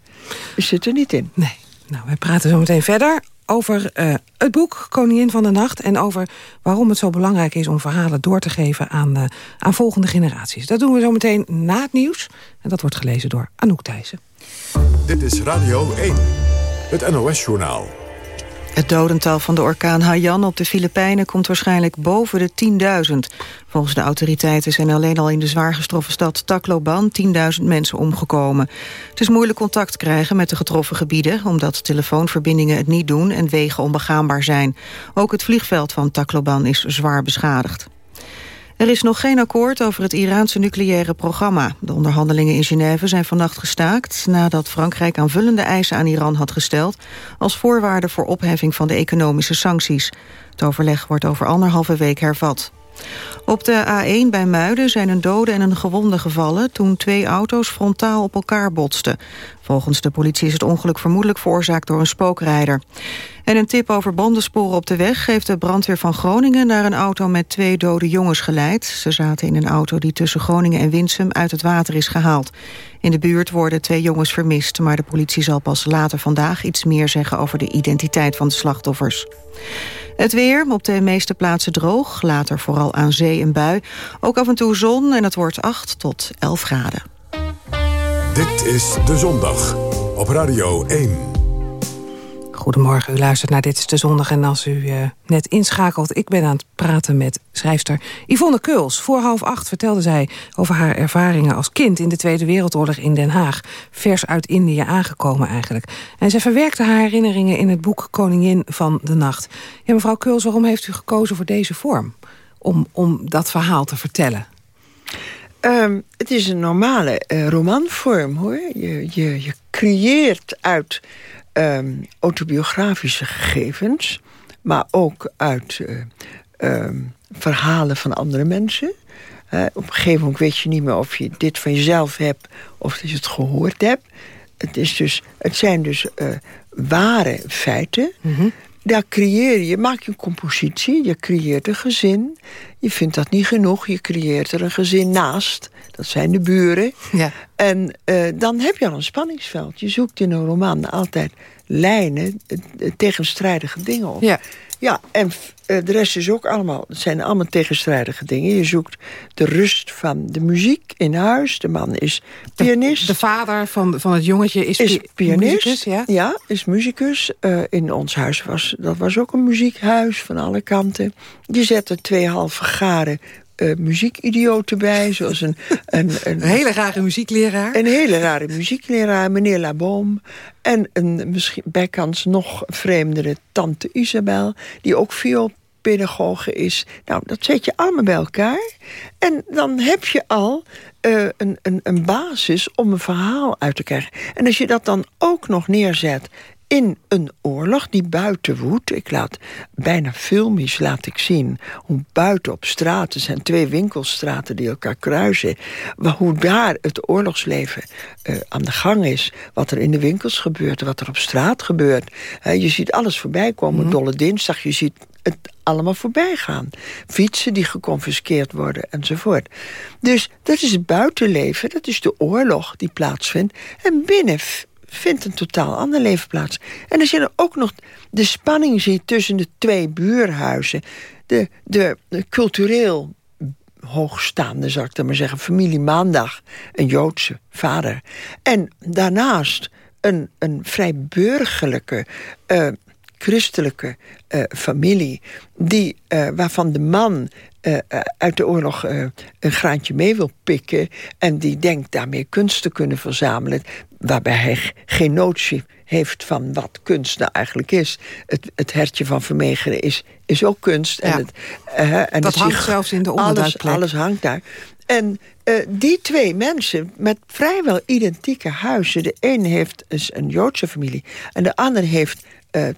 zit er niet in. Nee. Nou, wij praten zo meteen verder over eh, het boek Koningin van de Nacht... en over waarom het zo belangrijk is om verhalen door te geven aan, eh, aan volgende generaties. Dat doen we zo meteen na het nieuws. En dat wordt gelezen door Anouk Thijssen. Dit is Radio 1, het NOS-journaal. Het dodental van de orkaan Haiyan op de Filipijnen komt waarschijnlijk boven de 10.000. Volgens de autoriteiten zijn alleen al in de zwaar getroffen stad Tacloban 10.000 mensen omgekomen. Het is moeilijk contact krijgen met de getroffen gebieden, omdat telefoonverbindingen het niet doen en wegen onbegaanbaar zijn. Ook het vliegveld van Tacloban is zwaar beschadigd. Er is nog geen akkoord over het Iraanse nucleaire programma. De onderhandelingen in Genève zijn vannacht gestaakt... nadat Frankrijk aanvullende eisen aan Iran had gesteld... als voorwaarde voor opheffing van de economische sancties. Het overleg wordt over anderhalve week hervat. Op de A1 bij Muiden zijn een dode en een gewonde gevallen... toen twee auto's frontaal op elkaar botsten. Volgens de politie is het ongeluk vermoedelijk veroorzaakt door een spookrijder. En een tip over bandensporen op de weg... heeft de brandweer van Groningen naar een auto met twee dode jongens geleid. Ze zaten in een auto die tussen Groningen en Winsum uit het water is gehaald. In de buurt worden twee jongens vermist... maar de politie zal pas later vandaag iets meer zeggen... over de identiteit van de slachtoffers. Het weer, op de meeste plaatsen droog, later vooral aan zee en bui. Ook af en toe zon en het wordt 8 tot 11 graden. Dit is De Zondag op Radio 1. Goedemorgen, u luistert naar Dit is de Zondag. En als u uh, net inschakelt, ik ben aan het praten met schrijfster Yvonne Keuls. Voor half acht vertelde zij over haar ervaringen als kind... in de Tweede Wereldoorlog in Den Haag. Vers uit Indië aangekomen eigenlijk. En zij verwerkte haar herinneringen in het boek Koningin van de Nacht. Ja, mevrouw Keuls, waarom heeft u gekozen voor deze vorm? Om, om dat verhaal te vertellen? Um, het is een normale uh, romanvorm, hoor. Je, je, je creëert uit um, autobiografische gegevens... maar ook uit uh, um, verhalen van andere mensen. Op een gegeven moment weet je niet meer of je dit van jezelf hebt... of dat je het gehoord hebt. Het, is dus, het zijn dus uh, ware feiten... -hmm. Daar creëer je, je maakt een compositie, je creëert een gezin. Je vindt dat niet genoeg, je creëert er een gezin naast. Dat zijn de buren. Ja. En uh, dan heb je al een spanningsveld. Je zoekt in een roman altijd lijnen, uh, tegenstrijdige dingen op. Ja. Ja, en uh, de rest is ook allemaal, het zijn allemaal tegenstrijdige dingen. Je zoekt de rust van de muziek in huis. De man is pianist. De, de vader van, van het jongetje is, is pi pianist. Muzikus, ja? ja, is muzikus. Uh, in ons huis was dat was ook een muziekhuis van alle kanten. Je zet er twee halve garen uh, muziekidioten bij. Zoals een, een, een, een, hele rare muziekleraar. Een hele rare muziekleraar, meneer Laboom. En een misschien bijkans nog vreemdere tante Isabel... die ook vioolpedagoge is. Nou, dat zet je allemaal bij elkaar. En dan heb je al uh, een, een, een basis om een verhaal uit te krijgen. En als je dat dan ook nog neerzet in een oorlog die buiten woedt. Ik laat bijna filmisch laat ik zien hoe buiten op straten zijn twee winkelstraten die elkaar kruisen. Hoe daar het oorlogsleven uh, aan de gang is. Wat er in de winkels gebeurt, wat er op straat gebeurt. Uh, je ziet alles voorbij komen. Mm -hmm. Dolle dinsdag, je ziet het allemaal voorbij gaan. Fietsen die geconfiskeerd worden enzovoort. Dus dat is het buitenleven, dat is de oorlog die plaatsvindt. En binnen vindt een totaal ander leven plaats. En als je dan ook nog de spanning ziet tussen de twee buurhuizen... de, de, cultureel hoogstaande, zou ik dan maar zeggen... familie Maandag, een Joodse vader. En daarnaast een, een vrij burgerlijke... Uh, christelijke uh, familie... Die, uh, waarvan de man uh, uit de oorlog een graantje mee wil pikken... en die denkt daarmee kunst te kunnen verzamelen... waarbij hij geen notie heeft van wat kunst nou eigenlijk is. Het, het hertje van Vermegeren is, is ook kunst. Ja. En het, en dat het hangt zelfs in de onderduikplek. Alles, alles hangt daar. En uh, die twee mensen met vrijwel identieke huizen... de een heeft is een Joodse familie... en de ander heeft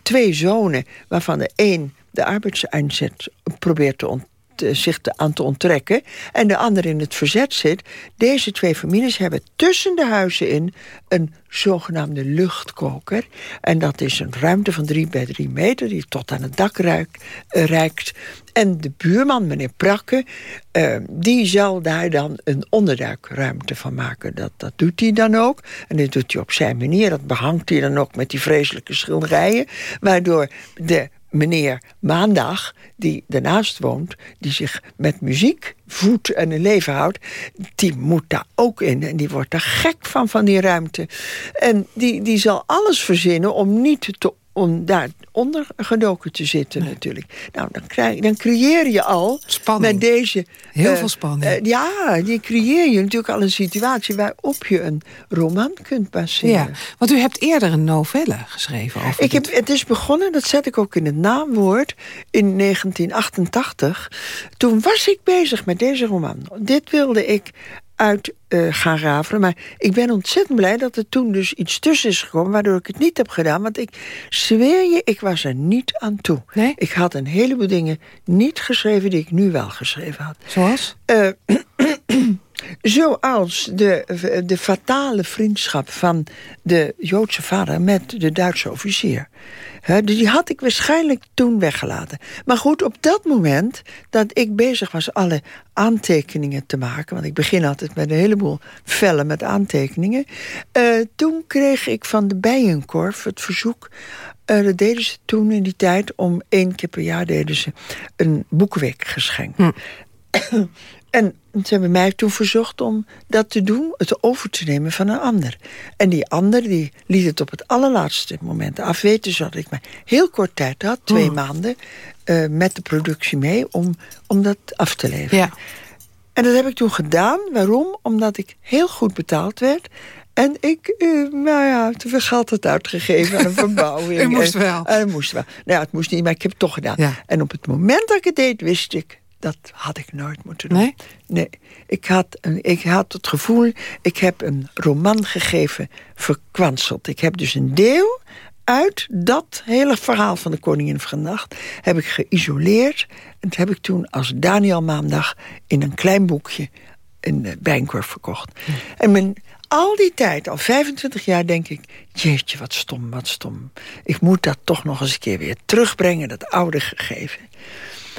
twee zonen... waarvan de een de arbeidseinzet probeert te ontdekken zich te, aan te onttrekken... en de ander in het verzet zit... deze twee families hebben tussen de huizen in... een zogenaamde luchtkoker. En dat is een ruimte van drie bij drie meter... die tot aan het dak ruikt, uh, reikt. En de buurman, meneer Prakke... Uh, die zal daar dan een onderduikruimte van maken. Dat, dat doet hij dan ook. En dat doet hij op zijn manier. Dat behangt hij dan ook met die vreselijke schilderijen... waardoor de meneer Maandag, die daarnaast woont... die zich met muziek voedt en een leven houdt... die moet daar ook in en die wordt er gek van, van die ruimte. En die, die zal alles verzinnen om niet te om daar onder gedoken te zitten natuurlijk. Nou, dan, krijg, dan creëer je al Spanning. met deze... Heel eh, veel spanning. eh, ja, die creëer je natuurlijk al een situatie... waarop je een roman kunt baseren. ja, want u hebt eerder een novelle geschreven over Ik heb, het is begonnen, dat zet ik ook in het naamwoord, in 1988. Toen was ik bezig met deze roman. Dit wilde ik uit eh, gaan rafelen. Maar ik ben ontzettend blij dat er toen dus iets tussen is gekomen... waardoor ik het niet heb gedaan. Want ik zweer je, ik was er niet aan toe. Nee? Ik had een heleboel dingen niet geschreven... die ik nu wel geschreven had. Zoals? Eh, zoals de, de fatale vriendschap van de Joodse vader met de Duitse officier. Die had ik waarschijnlijk toen weggelaten. Maar goed, op dat moment dat ik bezig was alle aantekeningen te maken... want ik begin altijd met een heleboel vellen met aantekeningen... eh, toen kreeg ik van de Bijenkorf het verzoek... eh, dat deden ze toen in die tijd, om één keer per jaar deden ze een boekenweek geschenk. En ze hebben mij toen verzocht om dat te doen, het over te nemen van een ander. En die ander die liet het op het allerlaatste moment afweten, zodat ik maar heel kort tijd had, twee maanden, eh, met de productie mee, om, om dat af te leveren. Ja. En dat heb ik toen gedaan. Waarom? Omdat ik heel goed betaald werd. En ik, eh, nou ja, te veel geld had uitgegeven aan een verbouwing. U moest En- wel. en het moest wel. Nou ja, het moest niet, maar ik heb het toch gedaan. Ja. En op het moment dat ik het deed, wist ik... dat had ik nooit moeten doen. Nee? Nee. Ik had, een, ik had het gevoel, ik heb een roman gegeven verkwanseld. Ik heb dus een deel uit dat hele verhaal van de Koningin van Nacht... heb ik geïsoleerd. En dat heb ik toen als Daniel Maandag in een klein boekje... in de Bijenkorf verkocht. En mijn, al die tijd, al 25 jaar, denk ik... jeetje, wat stom, wat stom. Ik moet dat toch nog eens een keer weer terugbrengen, dat oude gegeven.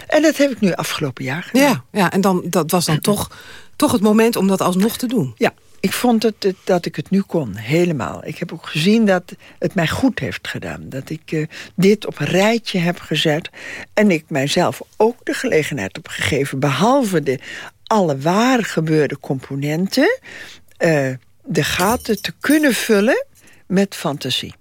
En dat heb ik nu afgelopen jaar gedaan. Ja, ja, en dan, dat was dan toch, toch het moment om dat alsnog te doen. Ja, ik vond het, dat ik het nu kon, helemaal. Ik heb ook gezien dat het mij goed heeft gedaan. Dat ik eh, dit op een rijtje heb gezet. En ik mijzelf ook de gelegenheid heb gegeven... behalve de alle waar gebeurde componenten... eh, de gaten te kunnen vullen met fantasie.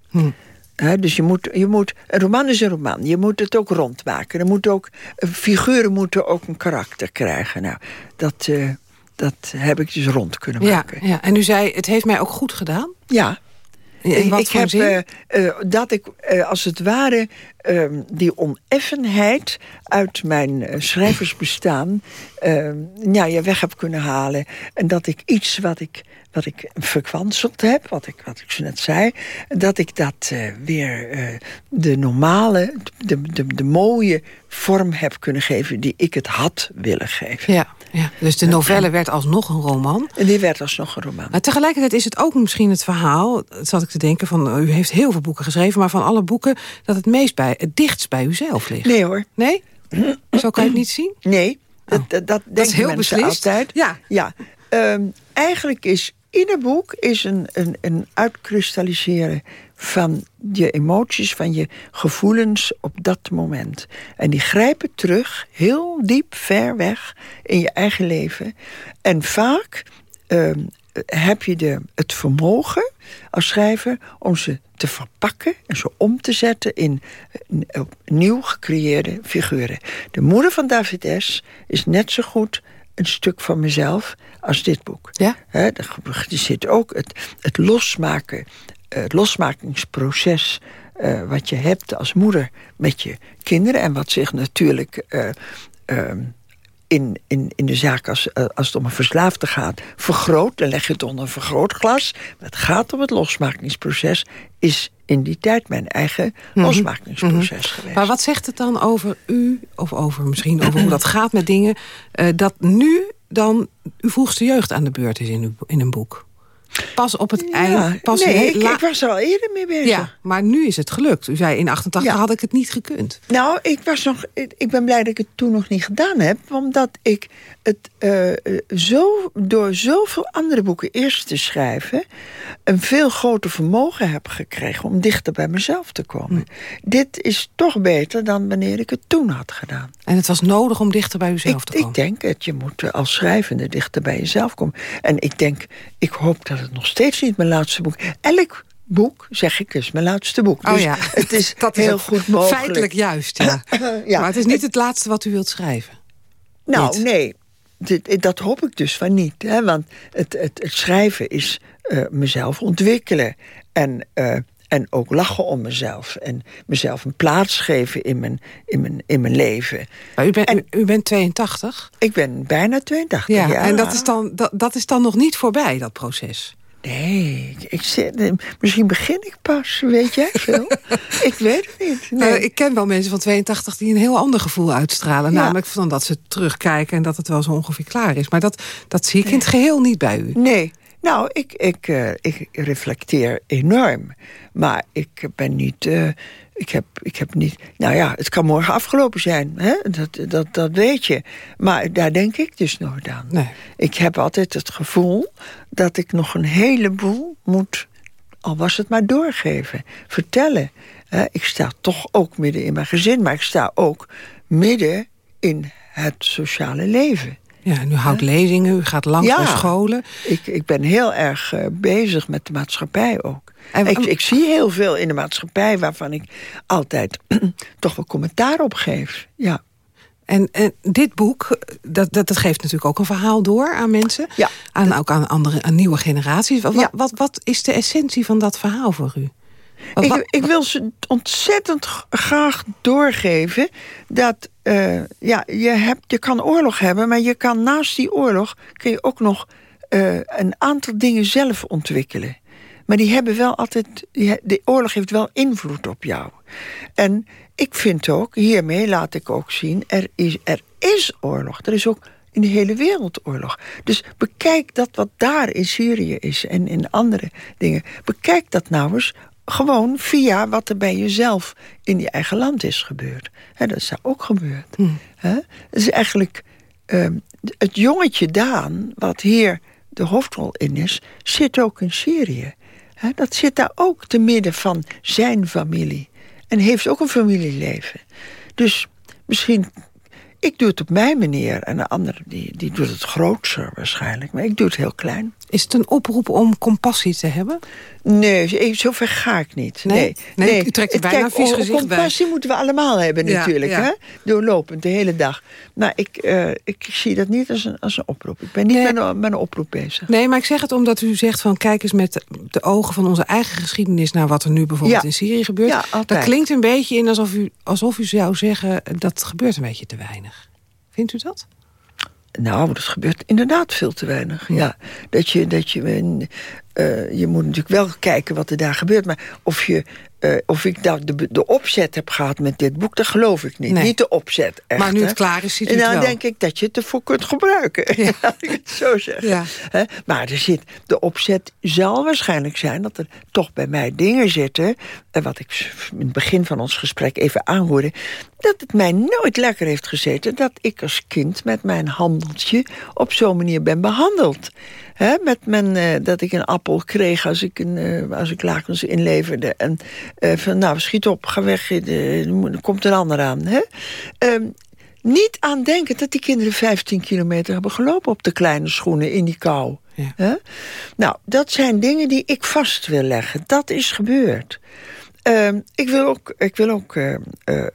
Dus je moet, je moet, een roman is een roman. Je moet het ook rondmaken. Er moet ook, figuren moeten ook een karakter krijgen. Nou, dat, eh, dat heb ik dus rond kunnen Ja, maken. ja, en u zei, het heeft mij ook goed gedaan. Ja. In wat ik heb eh, eh, dat ik als het ware ehm, die oneffenheid uit mijn schrijversbestaan ehm, ja, je weg heb kunnen halen. En dat ik iets wat ik, wat ik verkwanseld heb, wat ik, wat ik zo net zei, dat ik dat eh, weer eh, de normale, de, de, de mooie vorm heb kunnen geven die ik het had willen geven. Ja, ja, dus de novelle werd alsnog een roman. En die werd alsnog een roman. Maar tegelijkertijd is het ook misschien het verhaal... zat ik te denken, van u heeft heel veel boeken geschreven... maar van alle boeken dat het meest bij, het dichtst bij uzelf ligt. Nee hoor. Nee? Zo kan je het niet zien? Nee, dat, dat, dat denken heel beslist. altijd. Ja. ja. Ehm, eigenlijk is ieder boek is een, een, een uitkristalliseren van je emoties, van je gevoelens op dat moment. En die grijpen terug, heel diep, ver weg in je eigen leven. En vaak ehm, heb je de, het vermogen als schrijver om ze te verpakken en ze om te zetten in nieuw gecreëerde figuren. De moeder van David S. is net zo goed een stuk van mezelf als dit boek. Ja? Hè, er, er zit ook het, het losmaken, eh, het losmakingsproces eh, wat je hebt als moeder met je kinderen en wat zich natuurlijk eh, ehm, in, in, in de zaak als, eh, als het om een verslaafde gaat vergroot. Dan leg je het onder een vergrootglas. Maar het gaat om het losmakingsproces. Is in die tijd mijn eigen losmakingsproces geweest. Mhm. Maar wat zegt het dan over u, of over misschien over hoe dat gaat met dingen... eh, dat nu dan uw vroegste jeugd aan de beurt is in, uw, in een boek? Pas op het Ja, eind... Pas nee, ik, ik was er al eerder mee bezig. Ja, maar nu is het gelukt. U zei in 88 Ja. had ik het niet gekund. Nou, ik, was nog, ik ben blij dat ik het toen nog niet gedaan heb. Omdat ik het eh, eh, zo, door zoveel andere boeken eerst te schrijven... een veel groter vermogen heb gekregen om dichter bij mezelf te komen. Dit is toch beter dan wanneer ik het toen had gedaan. En het was nodig om dichter bij uzelf Ik, te komen. ik denk het. Je moet eh, als schrijvende dichter bij jezelf komen. En ik denk, ik hoop dat het nog steeds niet mijn laatste boek... Elk boek, zeg ik, is mijn laatste boek. Oh dus ja. het is Dat is heel goed mogelijk. Feitelijk juist, ja. Ja. Maar het is niet het laatste wat u wilt schrijven. Nou, Niet. nee. Dit- dat hoop ik dus van niet. Hè? Want het, het, het schrijven is eh, mezelf ontwikkelen. En, eh, en ook lachen om mezelf. En mezelf een plaats geven in mijn, in mijn, in mijn leven. Maar u, bent En- u, bent 82. Ik ben bijna 82 Ja, jaar. en dat is, dan, dat, dat is dan nog niet voorbij, dat proces. Nee, ik, zit, misschien begin ik pas, weet jij veel? ik weet het niet. Nee. Nou, ik ken wel mensen van 82 die een heel ander gevoel uitstralen. Ja. Namelijk van dat ze terugkijken en dat het wel zo ongeveer klaar is. Maar dat, dat zie ik in het geheel niet bij u. Nee, nou, ik, ik, eh, ik reflecteer enorm. Maar ik ben niet... eh, ik, heb, ik heb niet... Nou ja, het kan morgen afgelopen zijn. Hè? Dat, dat, dat weet je. Maar daar denk ik dus nooit aan. Nee. Ik heb altijd het gevoel dat ik nog een heleboel moet... al was het maar doorgeven, vertellen. Hè, ik sta toch ook midden in mijn gezin... maar ik sta ook midden in het sociale leven. Ja, en u houdt lezingen, u gaat langs Ja. bij scholen. Ik, ik ben heel erg eh, bezig met de maatschappij ook. En- ik, ik zie heel veel in de maatschappij waarvan ik altijd toch wel commentaar op geef. Ja. En, en dit boek, dat, dat, dat geeft natuurlijk ook een verhaal door aan mensen. Ja. Aan, ook aan, andere, aan nieuwe generaties. Wat, Ja. wat, wat is de essentie van dat verhaal voor u? Wat- Ik, ik wil ze ontzettend graag doorgeven dat eh, ja, je, hebt, je kan oorlog hebben, maar je kan naast die oorlog kun je ook nog eh, een aantal dingen zelf ontwikkelen. Maar die hebben wel altijd. De oorlog heeft wel invloed op jou. En ik vind ook, hiermee laat ik ook zien, er is, er is oorlog. Er is ook in de hele wereld oorlog. Dus bekijk dat wat daar in Syrië is en in andere dingen. Bekijk dat nou eens gewoon via wat er bij jezelf in je eigen land is gebeurd. Hè, dat is daar ook gebeurd. Hè? Het is eigenlijk ehm, het jongetje Daan, wat hier de hoofdrol in is, zit ook in Syrië. Dat zit daar ook te midden van zijn familie. En heeft ook een familieleven. Dus misschien, ik doe het op mijn manier. En de ander die, die doet het grootser waarschijnlijk. Maar ik doe het heel klein. Is het een oproep om compassie te hebben? Nee, zo- zover ga ik niet. Nee? Nee, Nee, u trekt er bijna vies gezicht bij. compassie moeten we allemaal hebben Ja, natuurlijk. ja. Hè? Doorlopend, de hele dag. Maar ik, eh, ik zie dat niet als een, als een oproep. Ik ben niet met, een, met een oproep bezig. Nee, maar ik zeg het omdat u zegt van kijk eens met de ogen van onze eigen geschiedenis naar wat er nu bijvoorbeeld Ja. in Syrië gebeurt. Dat klinkt een beetje in alsof u, alsof u zou zeggen dat gebeurt een beetje te weinig. Vindt u dat? Nou, dat gebeurt inderdaad veel te weinig. Ja, dat je, dat je, eh, je moet natuurlijk wel kijken wat er daar gebeurt. Maar of, je, eh, of ik nou de, de opzet heb gehad met dit boek, dat geloof ik niet. Nee. Niet de opzet, echt. Maar nu het hè. klaar is, ziet En dan wel. denk ik dat je het ervoor kunt gebruiken. Ja. Laat ik het zo zeggen. Ja. Hè? Maar er zit, de opzet zal waarschijnlijk zijn dat er toch bij mij dingen zitten... en wat ik in het begin van ons gesprek even aanhoorde... dat het mij nooit lekker heeft gezeten... dat ik als kind met mijn handeltje op zo'n manier ben behandeld. Hè? Met mijn, eh, dat ik een appel kreeg als ik, een, eh, als ik lakens inleverde. En eh, van, nou, schiet op, ga weg, eh, er komt een ander aan. Hè? Ehm, niet aan denken dat die kinderen 15 kilometer hebben gelopen... op de kleine schoenen in die kou. Ja. Hè? Nou, dat zijn dingen die ik vast wil leggen. Dat is gebeurd. Ehm, ik wil ook, ik wil ook eh, eh,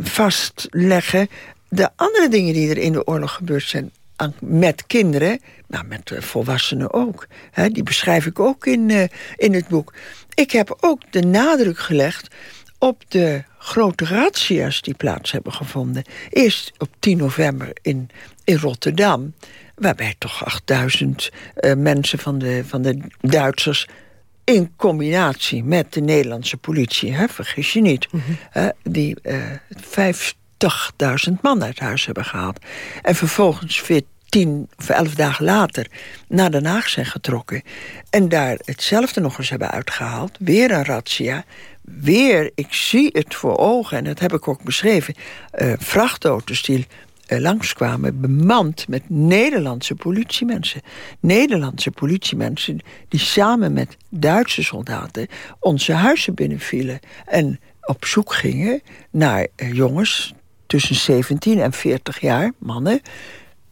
vastleggen... de andere dingen die er in de oorlog gebeurd zijn... met kinderen, maar met eh, volwassenen ook. Hè, die beschrijf ik ook in, in het boek. Ik heb ook de nadruk gelegd op de grote razzia's die plaats hebben gevonden. Eerst op 10 november in, in Rotterdam... waarbij toch 8000 eh, mensen van de, van de Duitsers... in combinatie met de Nederlandse politie, hè, vergis je niet... hè, die eh 50.000 man uit huis hebben gehaald. En vervolgens tien of elf dagen later naar Den Haag zijn getrokken... en daar hetzelfde nog eens hebben uitgehaald. Weer een razzia. Weer, ik zie het voor ogen, en dat heb ik ook beschreven... eh, vrachtauto's die eh, langskwamen bemand met Nederlandse politiemensen. Nederlandse politiemensen die samen met Duitse soldaten... onze huizen binnenvielen en op zoek gingen naar eh, jongens tussen 17 en 40 jaar, mannen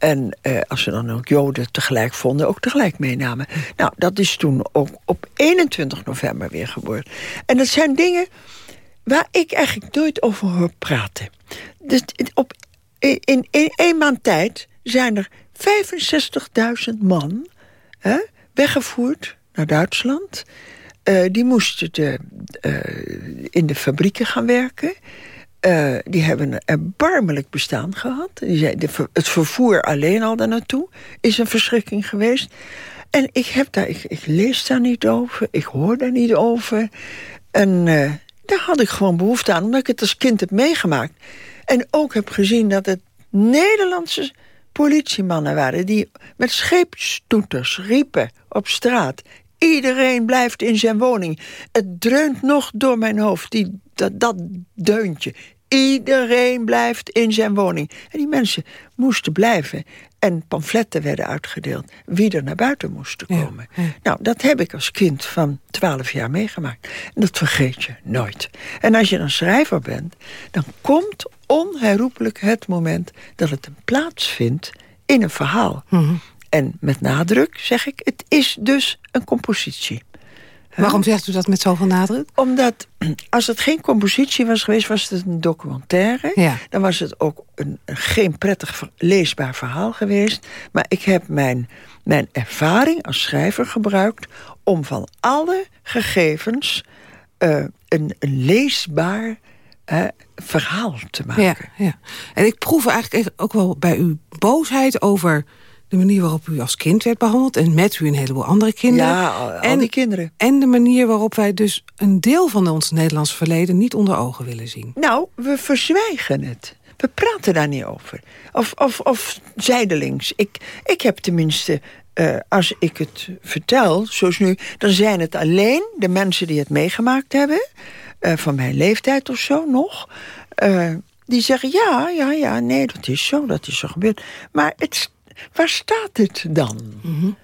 En uh, als ze dan ook Joden tegelijk vonden, ook tegelijk meenamen. Nou, dat is toen ook op 21 november weer gebeurd. En dat zijn dingen waar ik eigenlijk nooit over hoor praten. Dus op, in, één maand tijd zijn er 65.000 man hè, weggevoerd naar Duitsland. Uh, die moesten de, uh, in de fabrieken gaan werken. Uh, die hebben een erbarmelijk bestaan gehad. Die de, het vervoer alleen al daar naartoe is een verschrikking geweest. En ik, heb daar, ik, ik lees daar niet over, ik hoor daar niet over. En daar had ik gewoon behoefte aan, omdat ik het als kind heb meegemaakt. En ook heb gezien dat het Nederlandse politiemannen waren... die met scheepstoeters riepen op straat... Iedereen blijft in zijn woning. Het dreunt nog door mijn hoofd, die, dat, dat deuntje. Iedereen blijft in zijn woning. En die mensen moesten blijven. En pamfletten werden uitgedeeld wie er naar buiten moest komen. Nou, dat heb ik als kind van 12 jaar meegemaakt. En dat vergeet je nooit. En als je een schrijver bent, dan komt onherroepelijk het moment dat het een plaats vindt in een verhaal. Mhm. En met nadruk zeg ik, het is dus een compositie. Waarom zegt u dat met zoveel nadruk? Omdat als het geen compositie was geweest, was het een documentaire. Ja. Dan was het ook een, geen prettig leesbaar verhaal geweest. Maar ik heb mijn, mijn ervaring als schrijver gebruikt... om van alle gegevens uh, een, een leesbaar uh, verhaal te maken. Ja, ja. En ik proef eigenlijk ook wel bij u boosheid over de manier waarop u als kind werd behandeld... en met u een heleboel andere kinderen. Ja, al, en, die kinderen. En de manier waarop wij dus een deel van ons Nederlands verleden... niet onder ogen willen zien. Nou, we verzwijgen het. We praten daar niet over. Of, of, of zijdelings. Ik, ik heb tenminste, uh, als ik het vertel, zoals nu... dan zijn het alleen de mensen die het meegemaakt hebben... Uh, van mijn leeftijd of zo nog... Uh, die zeggen, ja, ja, ja, nee, dat is zo, dat is zo gebeurd. Maar het waar staat het dan? Mm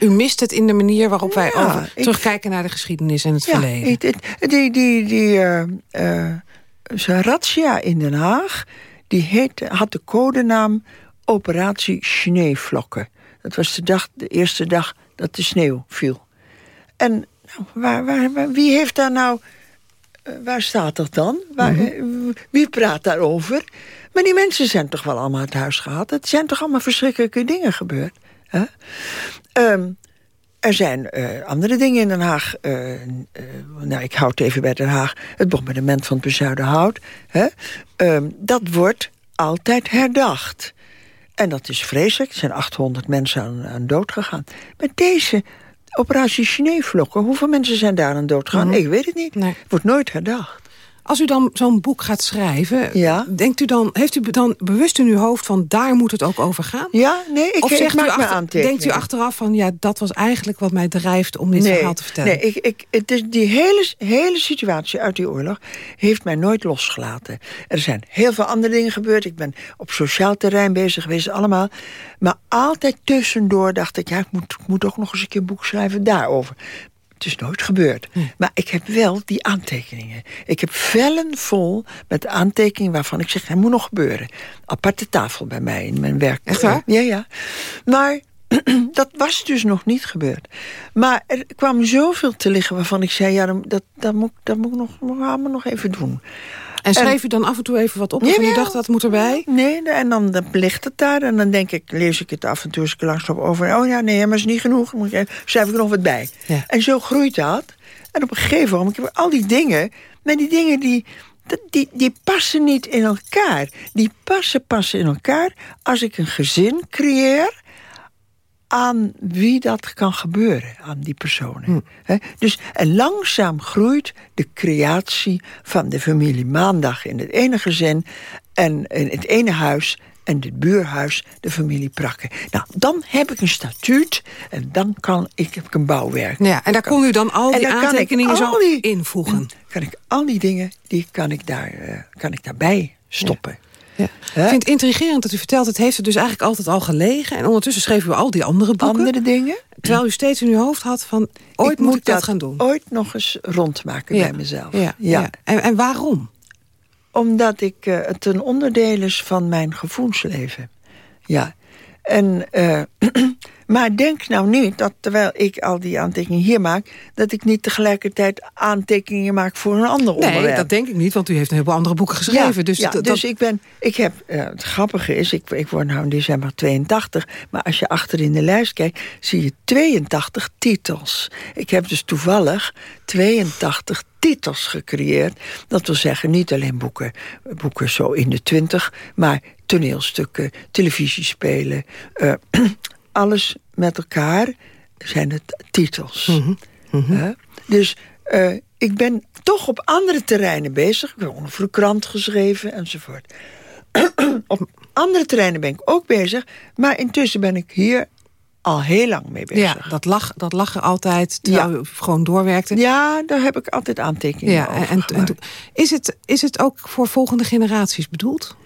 U mist het in de manier waarop wij over terugkijken naar de geschiedenis en het ja, verleden. die die, die uh, uh, razzia in Den Haag, die heet, had de codenaam Operatie Sneeuwvlokken. Dat was de, dag, de eerste dag dat de sneeuw viel. En nou, waar, waar, wie heeft daar nou... Uh, waar staat dat dan? Waar, mm wie praat daarover? Maar die mensen zijn toch wel allemaal het huis gehad. Het zijn toch allemaal verschrikkelijke dingen gebeurd. Hè? Um, er zijn uh, andere dingen in Den Haag. Uh, uh, nou, ik houd even bij Den Haag. Het bombardement van het Bezuidenhout. Hè? Um, dat wordt altijd herdacht. En dat is vreselijk. Er zijn 800 mensen aan, aan dood gegaan. Met deze operatie Sneeuwvlokken... hoeveel mensen zijn daar aan dood gegaan? Mm Ik weet het niet. Nee. wordt nooit herdacht. Als u dan zo'n boek gaat schrijven, ja? denkt u dan, heeft u dan bewust in uw hoofd van daar moet het ook over gaan? Ja, nee, ik, of zegt ik u achter, Denkt u achteraf van ja, dat was eigenlijk wat mij drijft om dit verhaal te vertellen? Nee, ik, ik, het is die hele, hele situatie uit die oorlog heeft mij nooit losgelaten. Er zijn heel veel andere dingen gebeurd. Ik ben op sociaal terrein bezig geweest, allemaal. Maar altijd tussendoor dacht ik, ja, ik moet, ik moet ook nog eens een keer een boek schrijven daarover. Het is nooit gebeurd. Hm. Maar ik heb wel die aantekeningen. Ik heb vellen vol met aantekeningen waarvan ik zeg... het moet nog gebeuren. Aparte tafel bij mij in mijn werk. Echt waar? Ja, ja. Maar dat was dus nog niet gebeurd. Maar er kwam zoveel te liggen waarvan ik zei... ja, dat, dat, moet, dat moet ik nog, moet nog even doen. En schreef u dan af en toe even wat op? Of je dacht, dat moet erbij? Nee, en dan, dan ligt het daar. En dan denk ik, lees ik het af en toe eens langzaam over. Oh ja, nee, maar is niet genoeg. Moet ik, schrijf ik er nog wat bij. En zo groeit dat. En op een gegeven moment, ik heb al die dingen... maar die dingen die, die, die passen niet in elkaar. Die passen passen in elkaar als ik een gezin creëer aan wie dat kan gebeuren, aan die personen. Hm. dus, en langzaam groeit de creatie van de familie Maandag in het ene gezin... en in het ene huis en het buurhuis de familie Prakken. Nou, dan heb ik een statuut en dan kan ik, heb ik een bouwwerk. Ja, en daar kon u dan al die aantekeningen zo die, invoegen? Kan ik al die dingen, die kan ik, daar, uh, kan ik daarbij stoppen. Ja. Ik vind het intrigerend dat u vertelt... het heeft er dus eigenlijk altijd al gelegen. En ondertussen schreef u al die andere boeken. Andere dingen. Terwijl u steeds in uw hoofd had van... ooit moet, ik dat, gaan doen. ooit nog eens rondmaken bij mezelf. Ja, ja. En, en waarom? Omdat ik, uh, het een onderdeel is van mijn gevoelsleven. Ja. En, uh, maar denk nou niet dat terwijl ik al die aantekeningen hier maak... dat ik niet tegelijkertijd aantekeningen maak voor een ander nee, onderwerp. Nee, dat denk ik niet, want u heeft een heleboel andere boeken geschreven. Ja, dus ja, dat, dus ik ben... Ik heb, uh, het grappige is, ik, ik word nou in december 82... maar als je achter in de lijst kijkt, zie je 82 titels. Ik heb dus toevallig 82 titels gecreëerd. Dat wil zeggen, niet alleen boeken, boeken zo in de twintig... maar toneelstukken, televisiespelen, uh, alles met elkaar zijn het titels. Mm -hmm. uh, dus uh, ik ben toch op andere terreinen bezig. Ik heb ook voor de krant geschreven enzovoort. op andere terreinen ben ik ook bezig. Maar intussen ben ik hier al heel lang mee bezig. Ja, dat lag, dat lag er altijd terwijl ja. u gewoon doorwerkte. Ja, daar heb ik altijd aantekeningen ja, over en, en, is, het, is het ook voor volgende generaties bedoeld?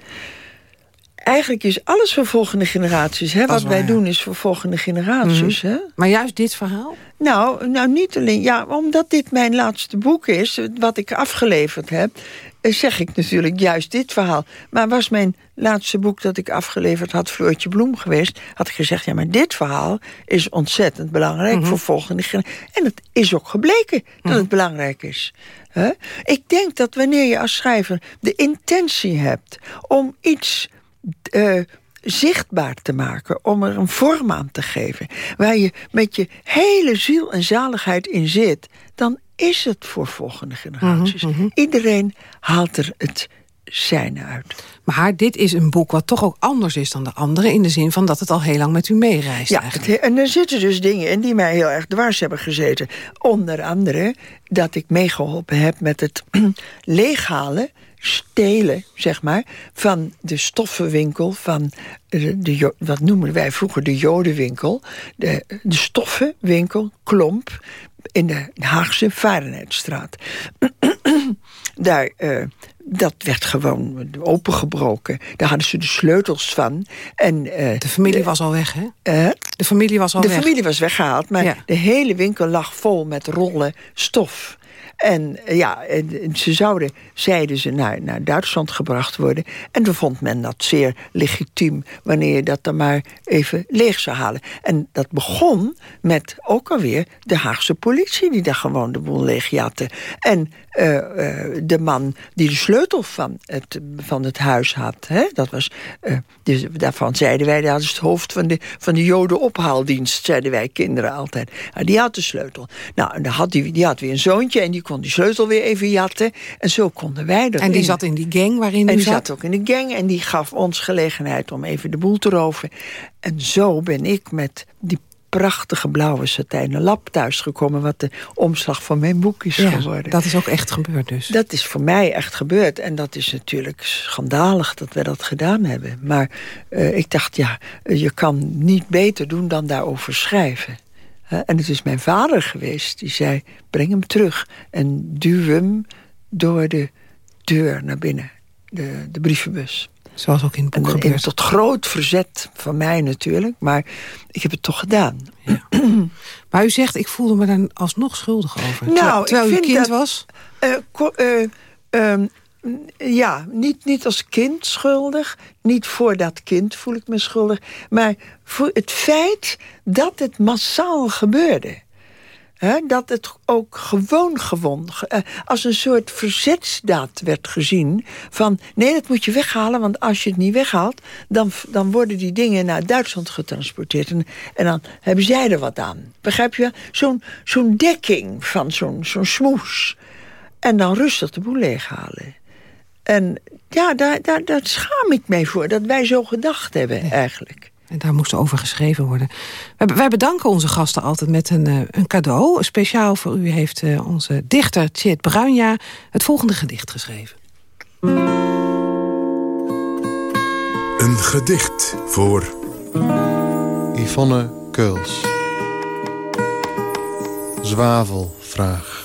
Eigenlijk is alles voor volgende generaties. Hè? Wat waar, wij ja. doen is voor volgende generaties. Mm -hmm. hè? Maar juist dit verhaal? Nou, nou, niet alleen... Ja, omdat dit mijn laatste boek is, wat ik afgeleverd heb... zeg ik natuurlijk juist dit verhaal. Maar was mijn laatste boek dat ik afgeleverd had... Floortje Bloem geweest, had ik gezegd... ja, maar dit verhaal is ontzettend belangrijk mm -hmm. voor volgende generaties. En het is ook gebleken dat mm -hmm. het belangrijk is. Ik denk dat wanneer je als schrijver de intentie hebt... om iets uh, zichtbaar te maken, om er een vorm aan te geven... waar je met je hele ziel en zaligheid in zit... dan is het voor volgende generaties. Mm -hmm. Iedereen haalt er het zijn uit. Maar dit is een boek wat toch ook anders is dan de andere... in de zin van dat het al heel lang met u meereist. Ja, en er zitten dus dingen in die mij heel erg dwars hebben gezeten. Onder andere dat ik meegeholpen heb met het leeghalen stelen, zeg maar, van de stoffenwinkel van de, wat noemen wij vroeger de jodenwinkel, de, de stoffenwinkel Klomp in de Haagse Varenheidstraat. Daar, uh, dat werd gewoon opengebroken. Daar hadden ze de sleutels van. En, uh, de familie de, was al weg, hè? Uh, de familie was al de weg. De familie was weggehaald, maar ja. de hele winkel lag vol met rollen stof. En ja, ze zouden, zeiden ze, naar, naar Duitsland gebracht worden. En toen vond men dat zeer legitiem... wanneer je dat dan maar even leeg zou halen. En dat begon met ook alweer de Haagse politie... die daar gewoon de boel leegjatte. En uh, uh, de man die de sleutel van het, van het huis had... Hè, dat was, dus daarvan zeiden wij... dat is het hoofd van de, van de zeiden wij kinderen altijd. Nou, die had de sleutel. Nou, en had die, die had weer een zoontje... en die kon die sleutel weer even jatten. En zo konden wij erin. En die zat in die gang waarin En die zat? zat ook in de gang. En die gaf ons gelegenheid om even de boel te roven. En zo ben ik met die prachtige blauwe satijnen lap thuisgekomen... wat de omslag van mijn boek is ja, geworden. Dat is ook echt gebeurd dus. Dat is voor mij echt gebeurd. En dat is natuurlijk schandalig dat we dat gedaan hebben. Maar uh, ik dacht, ja, je kan niet beter doen dan daarover schrijven. En het is mijn vader geweest die zei, breng hem terug. En duw hem door de deur naar binnen, de, de brievenbus. Zoals ook in het boek en, gebeurt. En tot groot verzet van mij natuurlijk. Maar ik heb het toch gedaan. Ja. maar u zegt, ik voelde me daar alsnog schuldig over. Nou, terwijl ik u kind dat, was? Uh, uh, uh, ja, niet, niet als kind schuldig. Niet voor dat kind voel ik me schuldig. Maar voor het feit dat het massaal gebeurde. He, dat het ook gewoon gewoon uh, als een soort verzetsdaad werd gezien. Van nee, dat moet je weghalen, want als je het niet weghaalt... dan, dan worden die dingen naar Duitsland getransporteerd. En, en dan hebben zij er wat aan. Begrijp je? Zo'n zo'n dekking van zo'n zo'n smoes. En dan rustig de boel leeghalen. En ja, daar, daar, daar schaam ik mij voor, dat wij zo gedacht hebben ja. eigenlijk. En daar moest over geschreven worden. Wij, bedanken onze gasten altijd met een, uh, een cadeau. Speciaal voor u heeft uh, onze dichter Tjeerd Bruinja het volgende gedicht geschreven. Een gedicht voor... Yvonne Keuls. Zwavelvraag.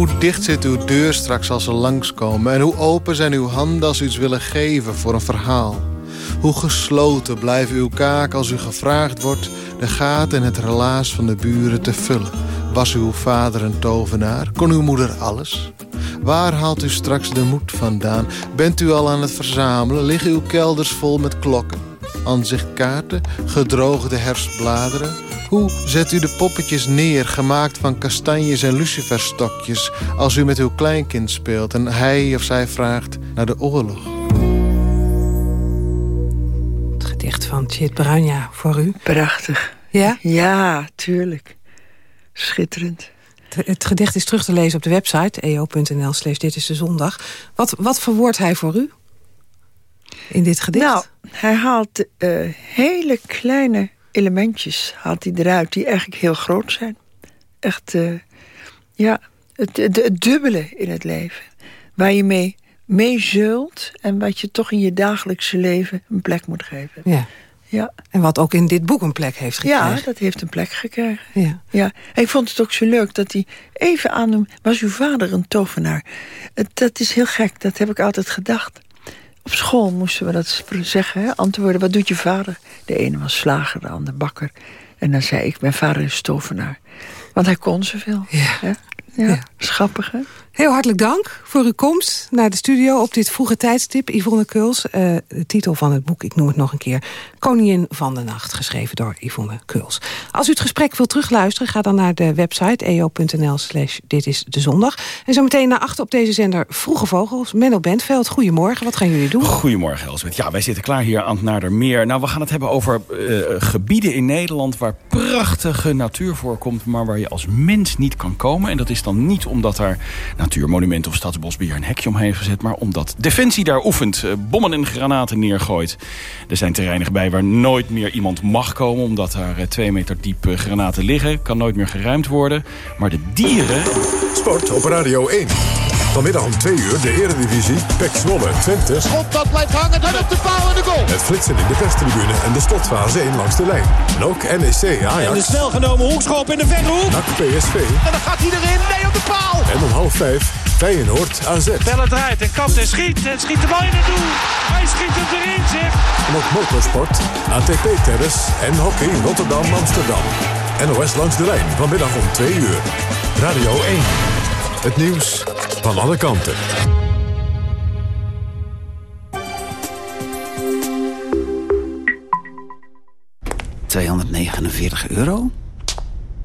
Hoe dicht zit uw deur straks als ze langskomen... en hoe open zijn uw handen als u iets willen geven voor een verhaal... Hoe gesloten blijven uw kaak als u gevraagd wordt... de gaten en het relaas van de buren te vullen? Was uw vader een tovenaar? Kon uw moeder alles? Waar haalt u straks de moed vandaan? Bent u al aan het verzamelen? Liggen uw kelders vol met klokken? Aanzichtkaarten, gedroogde herfstbladeren. Hoe zet u de poppetjes neer, gemaakt van kastanjes en luciferstokjes... als u met uw kleinkind speelt en hij of zij vraagt naar de oorlog? Het gedicht van Tjeerd Bruinja voor u. Prachtig. Ja? Ja, tuurlijk. Schitterend. Het, het gedicht is terug te lezen op de website eo.nl slash dit is de zondag. Wat, wat verwoordt hij voor u in dit gedicht? Nou, hij haalt eh, hele kleine elementjes haalt hij eruit die eigenlijk heel groot zijn. Echt, eh, ja, het, het, het dubbele in het leven. Waar je mee meezult en wat je toch in je dagelijkse leven een plek moet geven. Ja. Ja. En wat ook in dit boek een plek heeft gekregen. Ja, dat heeft een plek gekregen. Ja. Ja. En ik vond het ook zo leuk dat hij even aan hem... Was uw vader een tovenaar? Dat is heel gek, dat heb ik altijd gedacht. Op school moesten we dat zeggen, hè? antwoorden. Wat doet je vader? De ene was slager, de ander bakker. En dan zei ik, mijn vader is tovenaar. Want hij kon zoveel. Ja. hè? Ja, schappig, hè? Heel hartelijk dank voor uw komst naar de studio op dit vroege tijdstip. Yvonne Kuls, eh, de titel van het boek, ik noem het nog een keer... Koningin van de Nacht, geschreven door Yvonne Kuls. Als u het gesprek wilt terugluisteren, ga dan naar de website... eo.nl slash dit is de zondag. En zometeen naar achter op deze zender Vroege Vogels. Menno Bentveld, goedemorgen, wat gaan jullie doen? Goedemorgen, Elsbeth. Ja, wij zitten klaar hier aan het Nadermeer. Nou, we gaan het hebben over eh, gebieden in Nederland... waar prachtige natuur voorkomt, maar waar je als mens niet kan komen. En dat is dan niet omdat daar natuurmonumenten of stadsbosbeheer... een hekje omheen gezet, maar omdat Defensie daar oefent. eh, bommen en granaten neergooit. Er zijn terreinen bij waar nooit meer iemand mag komen... omdat daar eh, twee meter diep eh, granaten liggen. Kan nooit meer geruimd worden. Maar de dieren... Sport op Radio 1. Vanmiddag om 2 uur de Eredivisie. Pek Zwolle, Twente. Schot dat blijft hangen. En op de paal en de goal. Het flitsen in de perstribune en de slotfase 1 langs de lijn. En ook NEC En de Ajax. snel genomen hoekschop in de verre hoek. NAC PSV. En dan gaat hij erin. Nee, op de paal. En om half 5 Feyenoord AZ. Bellen draait en kapt en schiet. En schiet de bal in het doel. Hij schiet hem erin, zeg. En ook motorsport, ATP Tennis en hockey Rotterdam Amsterdam. NOS langs de lijn vanmiddag om 2 uur. Radio 1. Het nieuws van alle kanten. ...249 euro?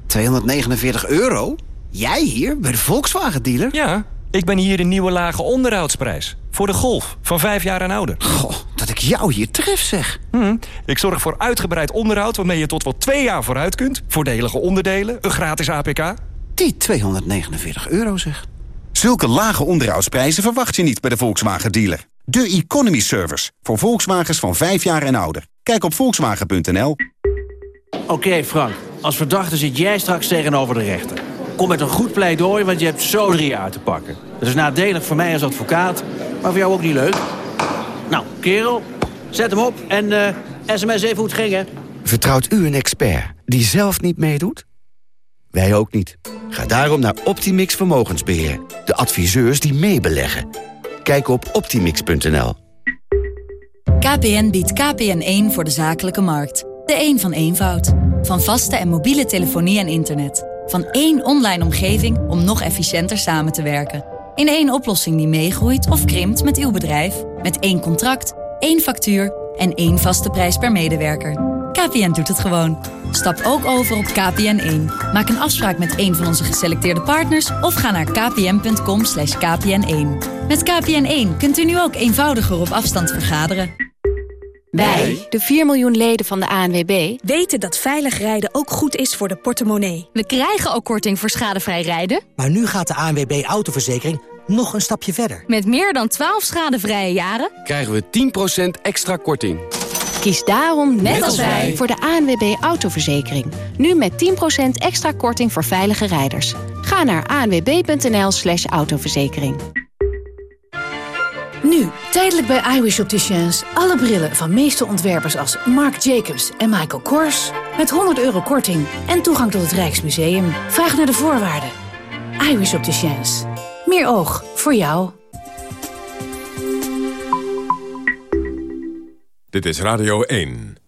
249 euro? Jij hier, bij de Volkswagen-dealer? Ja, ik ben hier de nieuwe lage onderhoudsprijs. Voor de Golf, van vijf jaar en ouder. Goh, dat ik jou hier tref, zeg. Hm, ik zorg voor uitgebreid onderhoud waarmee je tot wel twee jaar vooruit kunt. Voordelige onderdelen, een gratis APK. Die 249 euro, zeg. Zulke lage onderhoudsprijzen verwacht je niet bij de Volkswagen dealer. De Economy Service voor Volkswagens van 5 jaar en ouder. Kijk op volkswagen.nl. Oké Frank, als verdachte zit jij straks tegenover de rechter. Kom met een goed pleidooi, want je hebt zo drie uit te pakken. Dat is nadelig voor mij als advocaat, maar voor jou ook niet leuk. Nou, kerel, zet hem op en eh, sms even hoe het ging, hè. Vertrouwt u een expert die zelf niet meedoet? Wij ook niet. Ga daarom naar Optimix Vermogensbeheer. De adviseurs die meebeleggen. Kijk op optimix.nl. KPN biedt KPN1 voor de zakelijke markt. De een van eenvoud. Van vaste en mobiele telefonie en internet. Van één online omgeving om nog efficiënter samen te werken. In één oplossing die meegroeit of krimpt met uw bedrijf. Met één contract, één factuur en één vaste prijs per medewerker. KPN doet het gewoon. Stap ook over op KPN1. Maak een afspraak met een van onze geselecteerde partners... of ga naar kpn.com kpn1. Met KPN1 kunt u nu ook eenvoudiger op afstand vergaderen. Wij, de 4 miljoen leden van de ANWB, weten dat veilig rijden ook goed is voor de portemonnee. We krijgen ook korting voor schadevrij rijden. Maar nu gaat de ANWB Autoverzekering nog een stapje verder. Met meer dan 12 schadevrije jaren krijgen we 10% extra korting. Kies daarom, net, als wij, voor de ANWB Autoverzekering. Nu met 10% extra korting voor veilige rijders. Ga naar anwb.nl slash autoverzekering. Nu, tijdelijk bij iWish Opticians. Alle brillen van meeste ontwerpers als Marc Jacobs en Michael Kors. Met 100 euro korting en toegang tot het Rijksmuseum. Vraag naar de voorwaarden. iWish Opticians. Meer oog voor jou. Dit is Radio 1.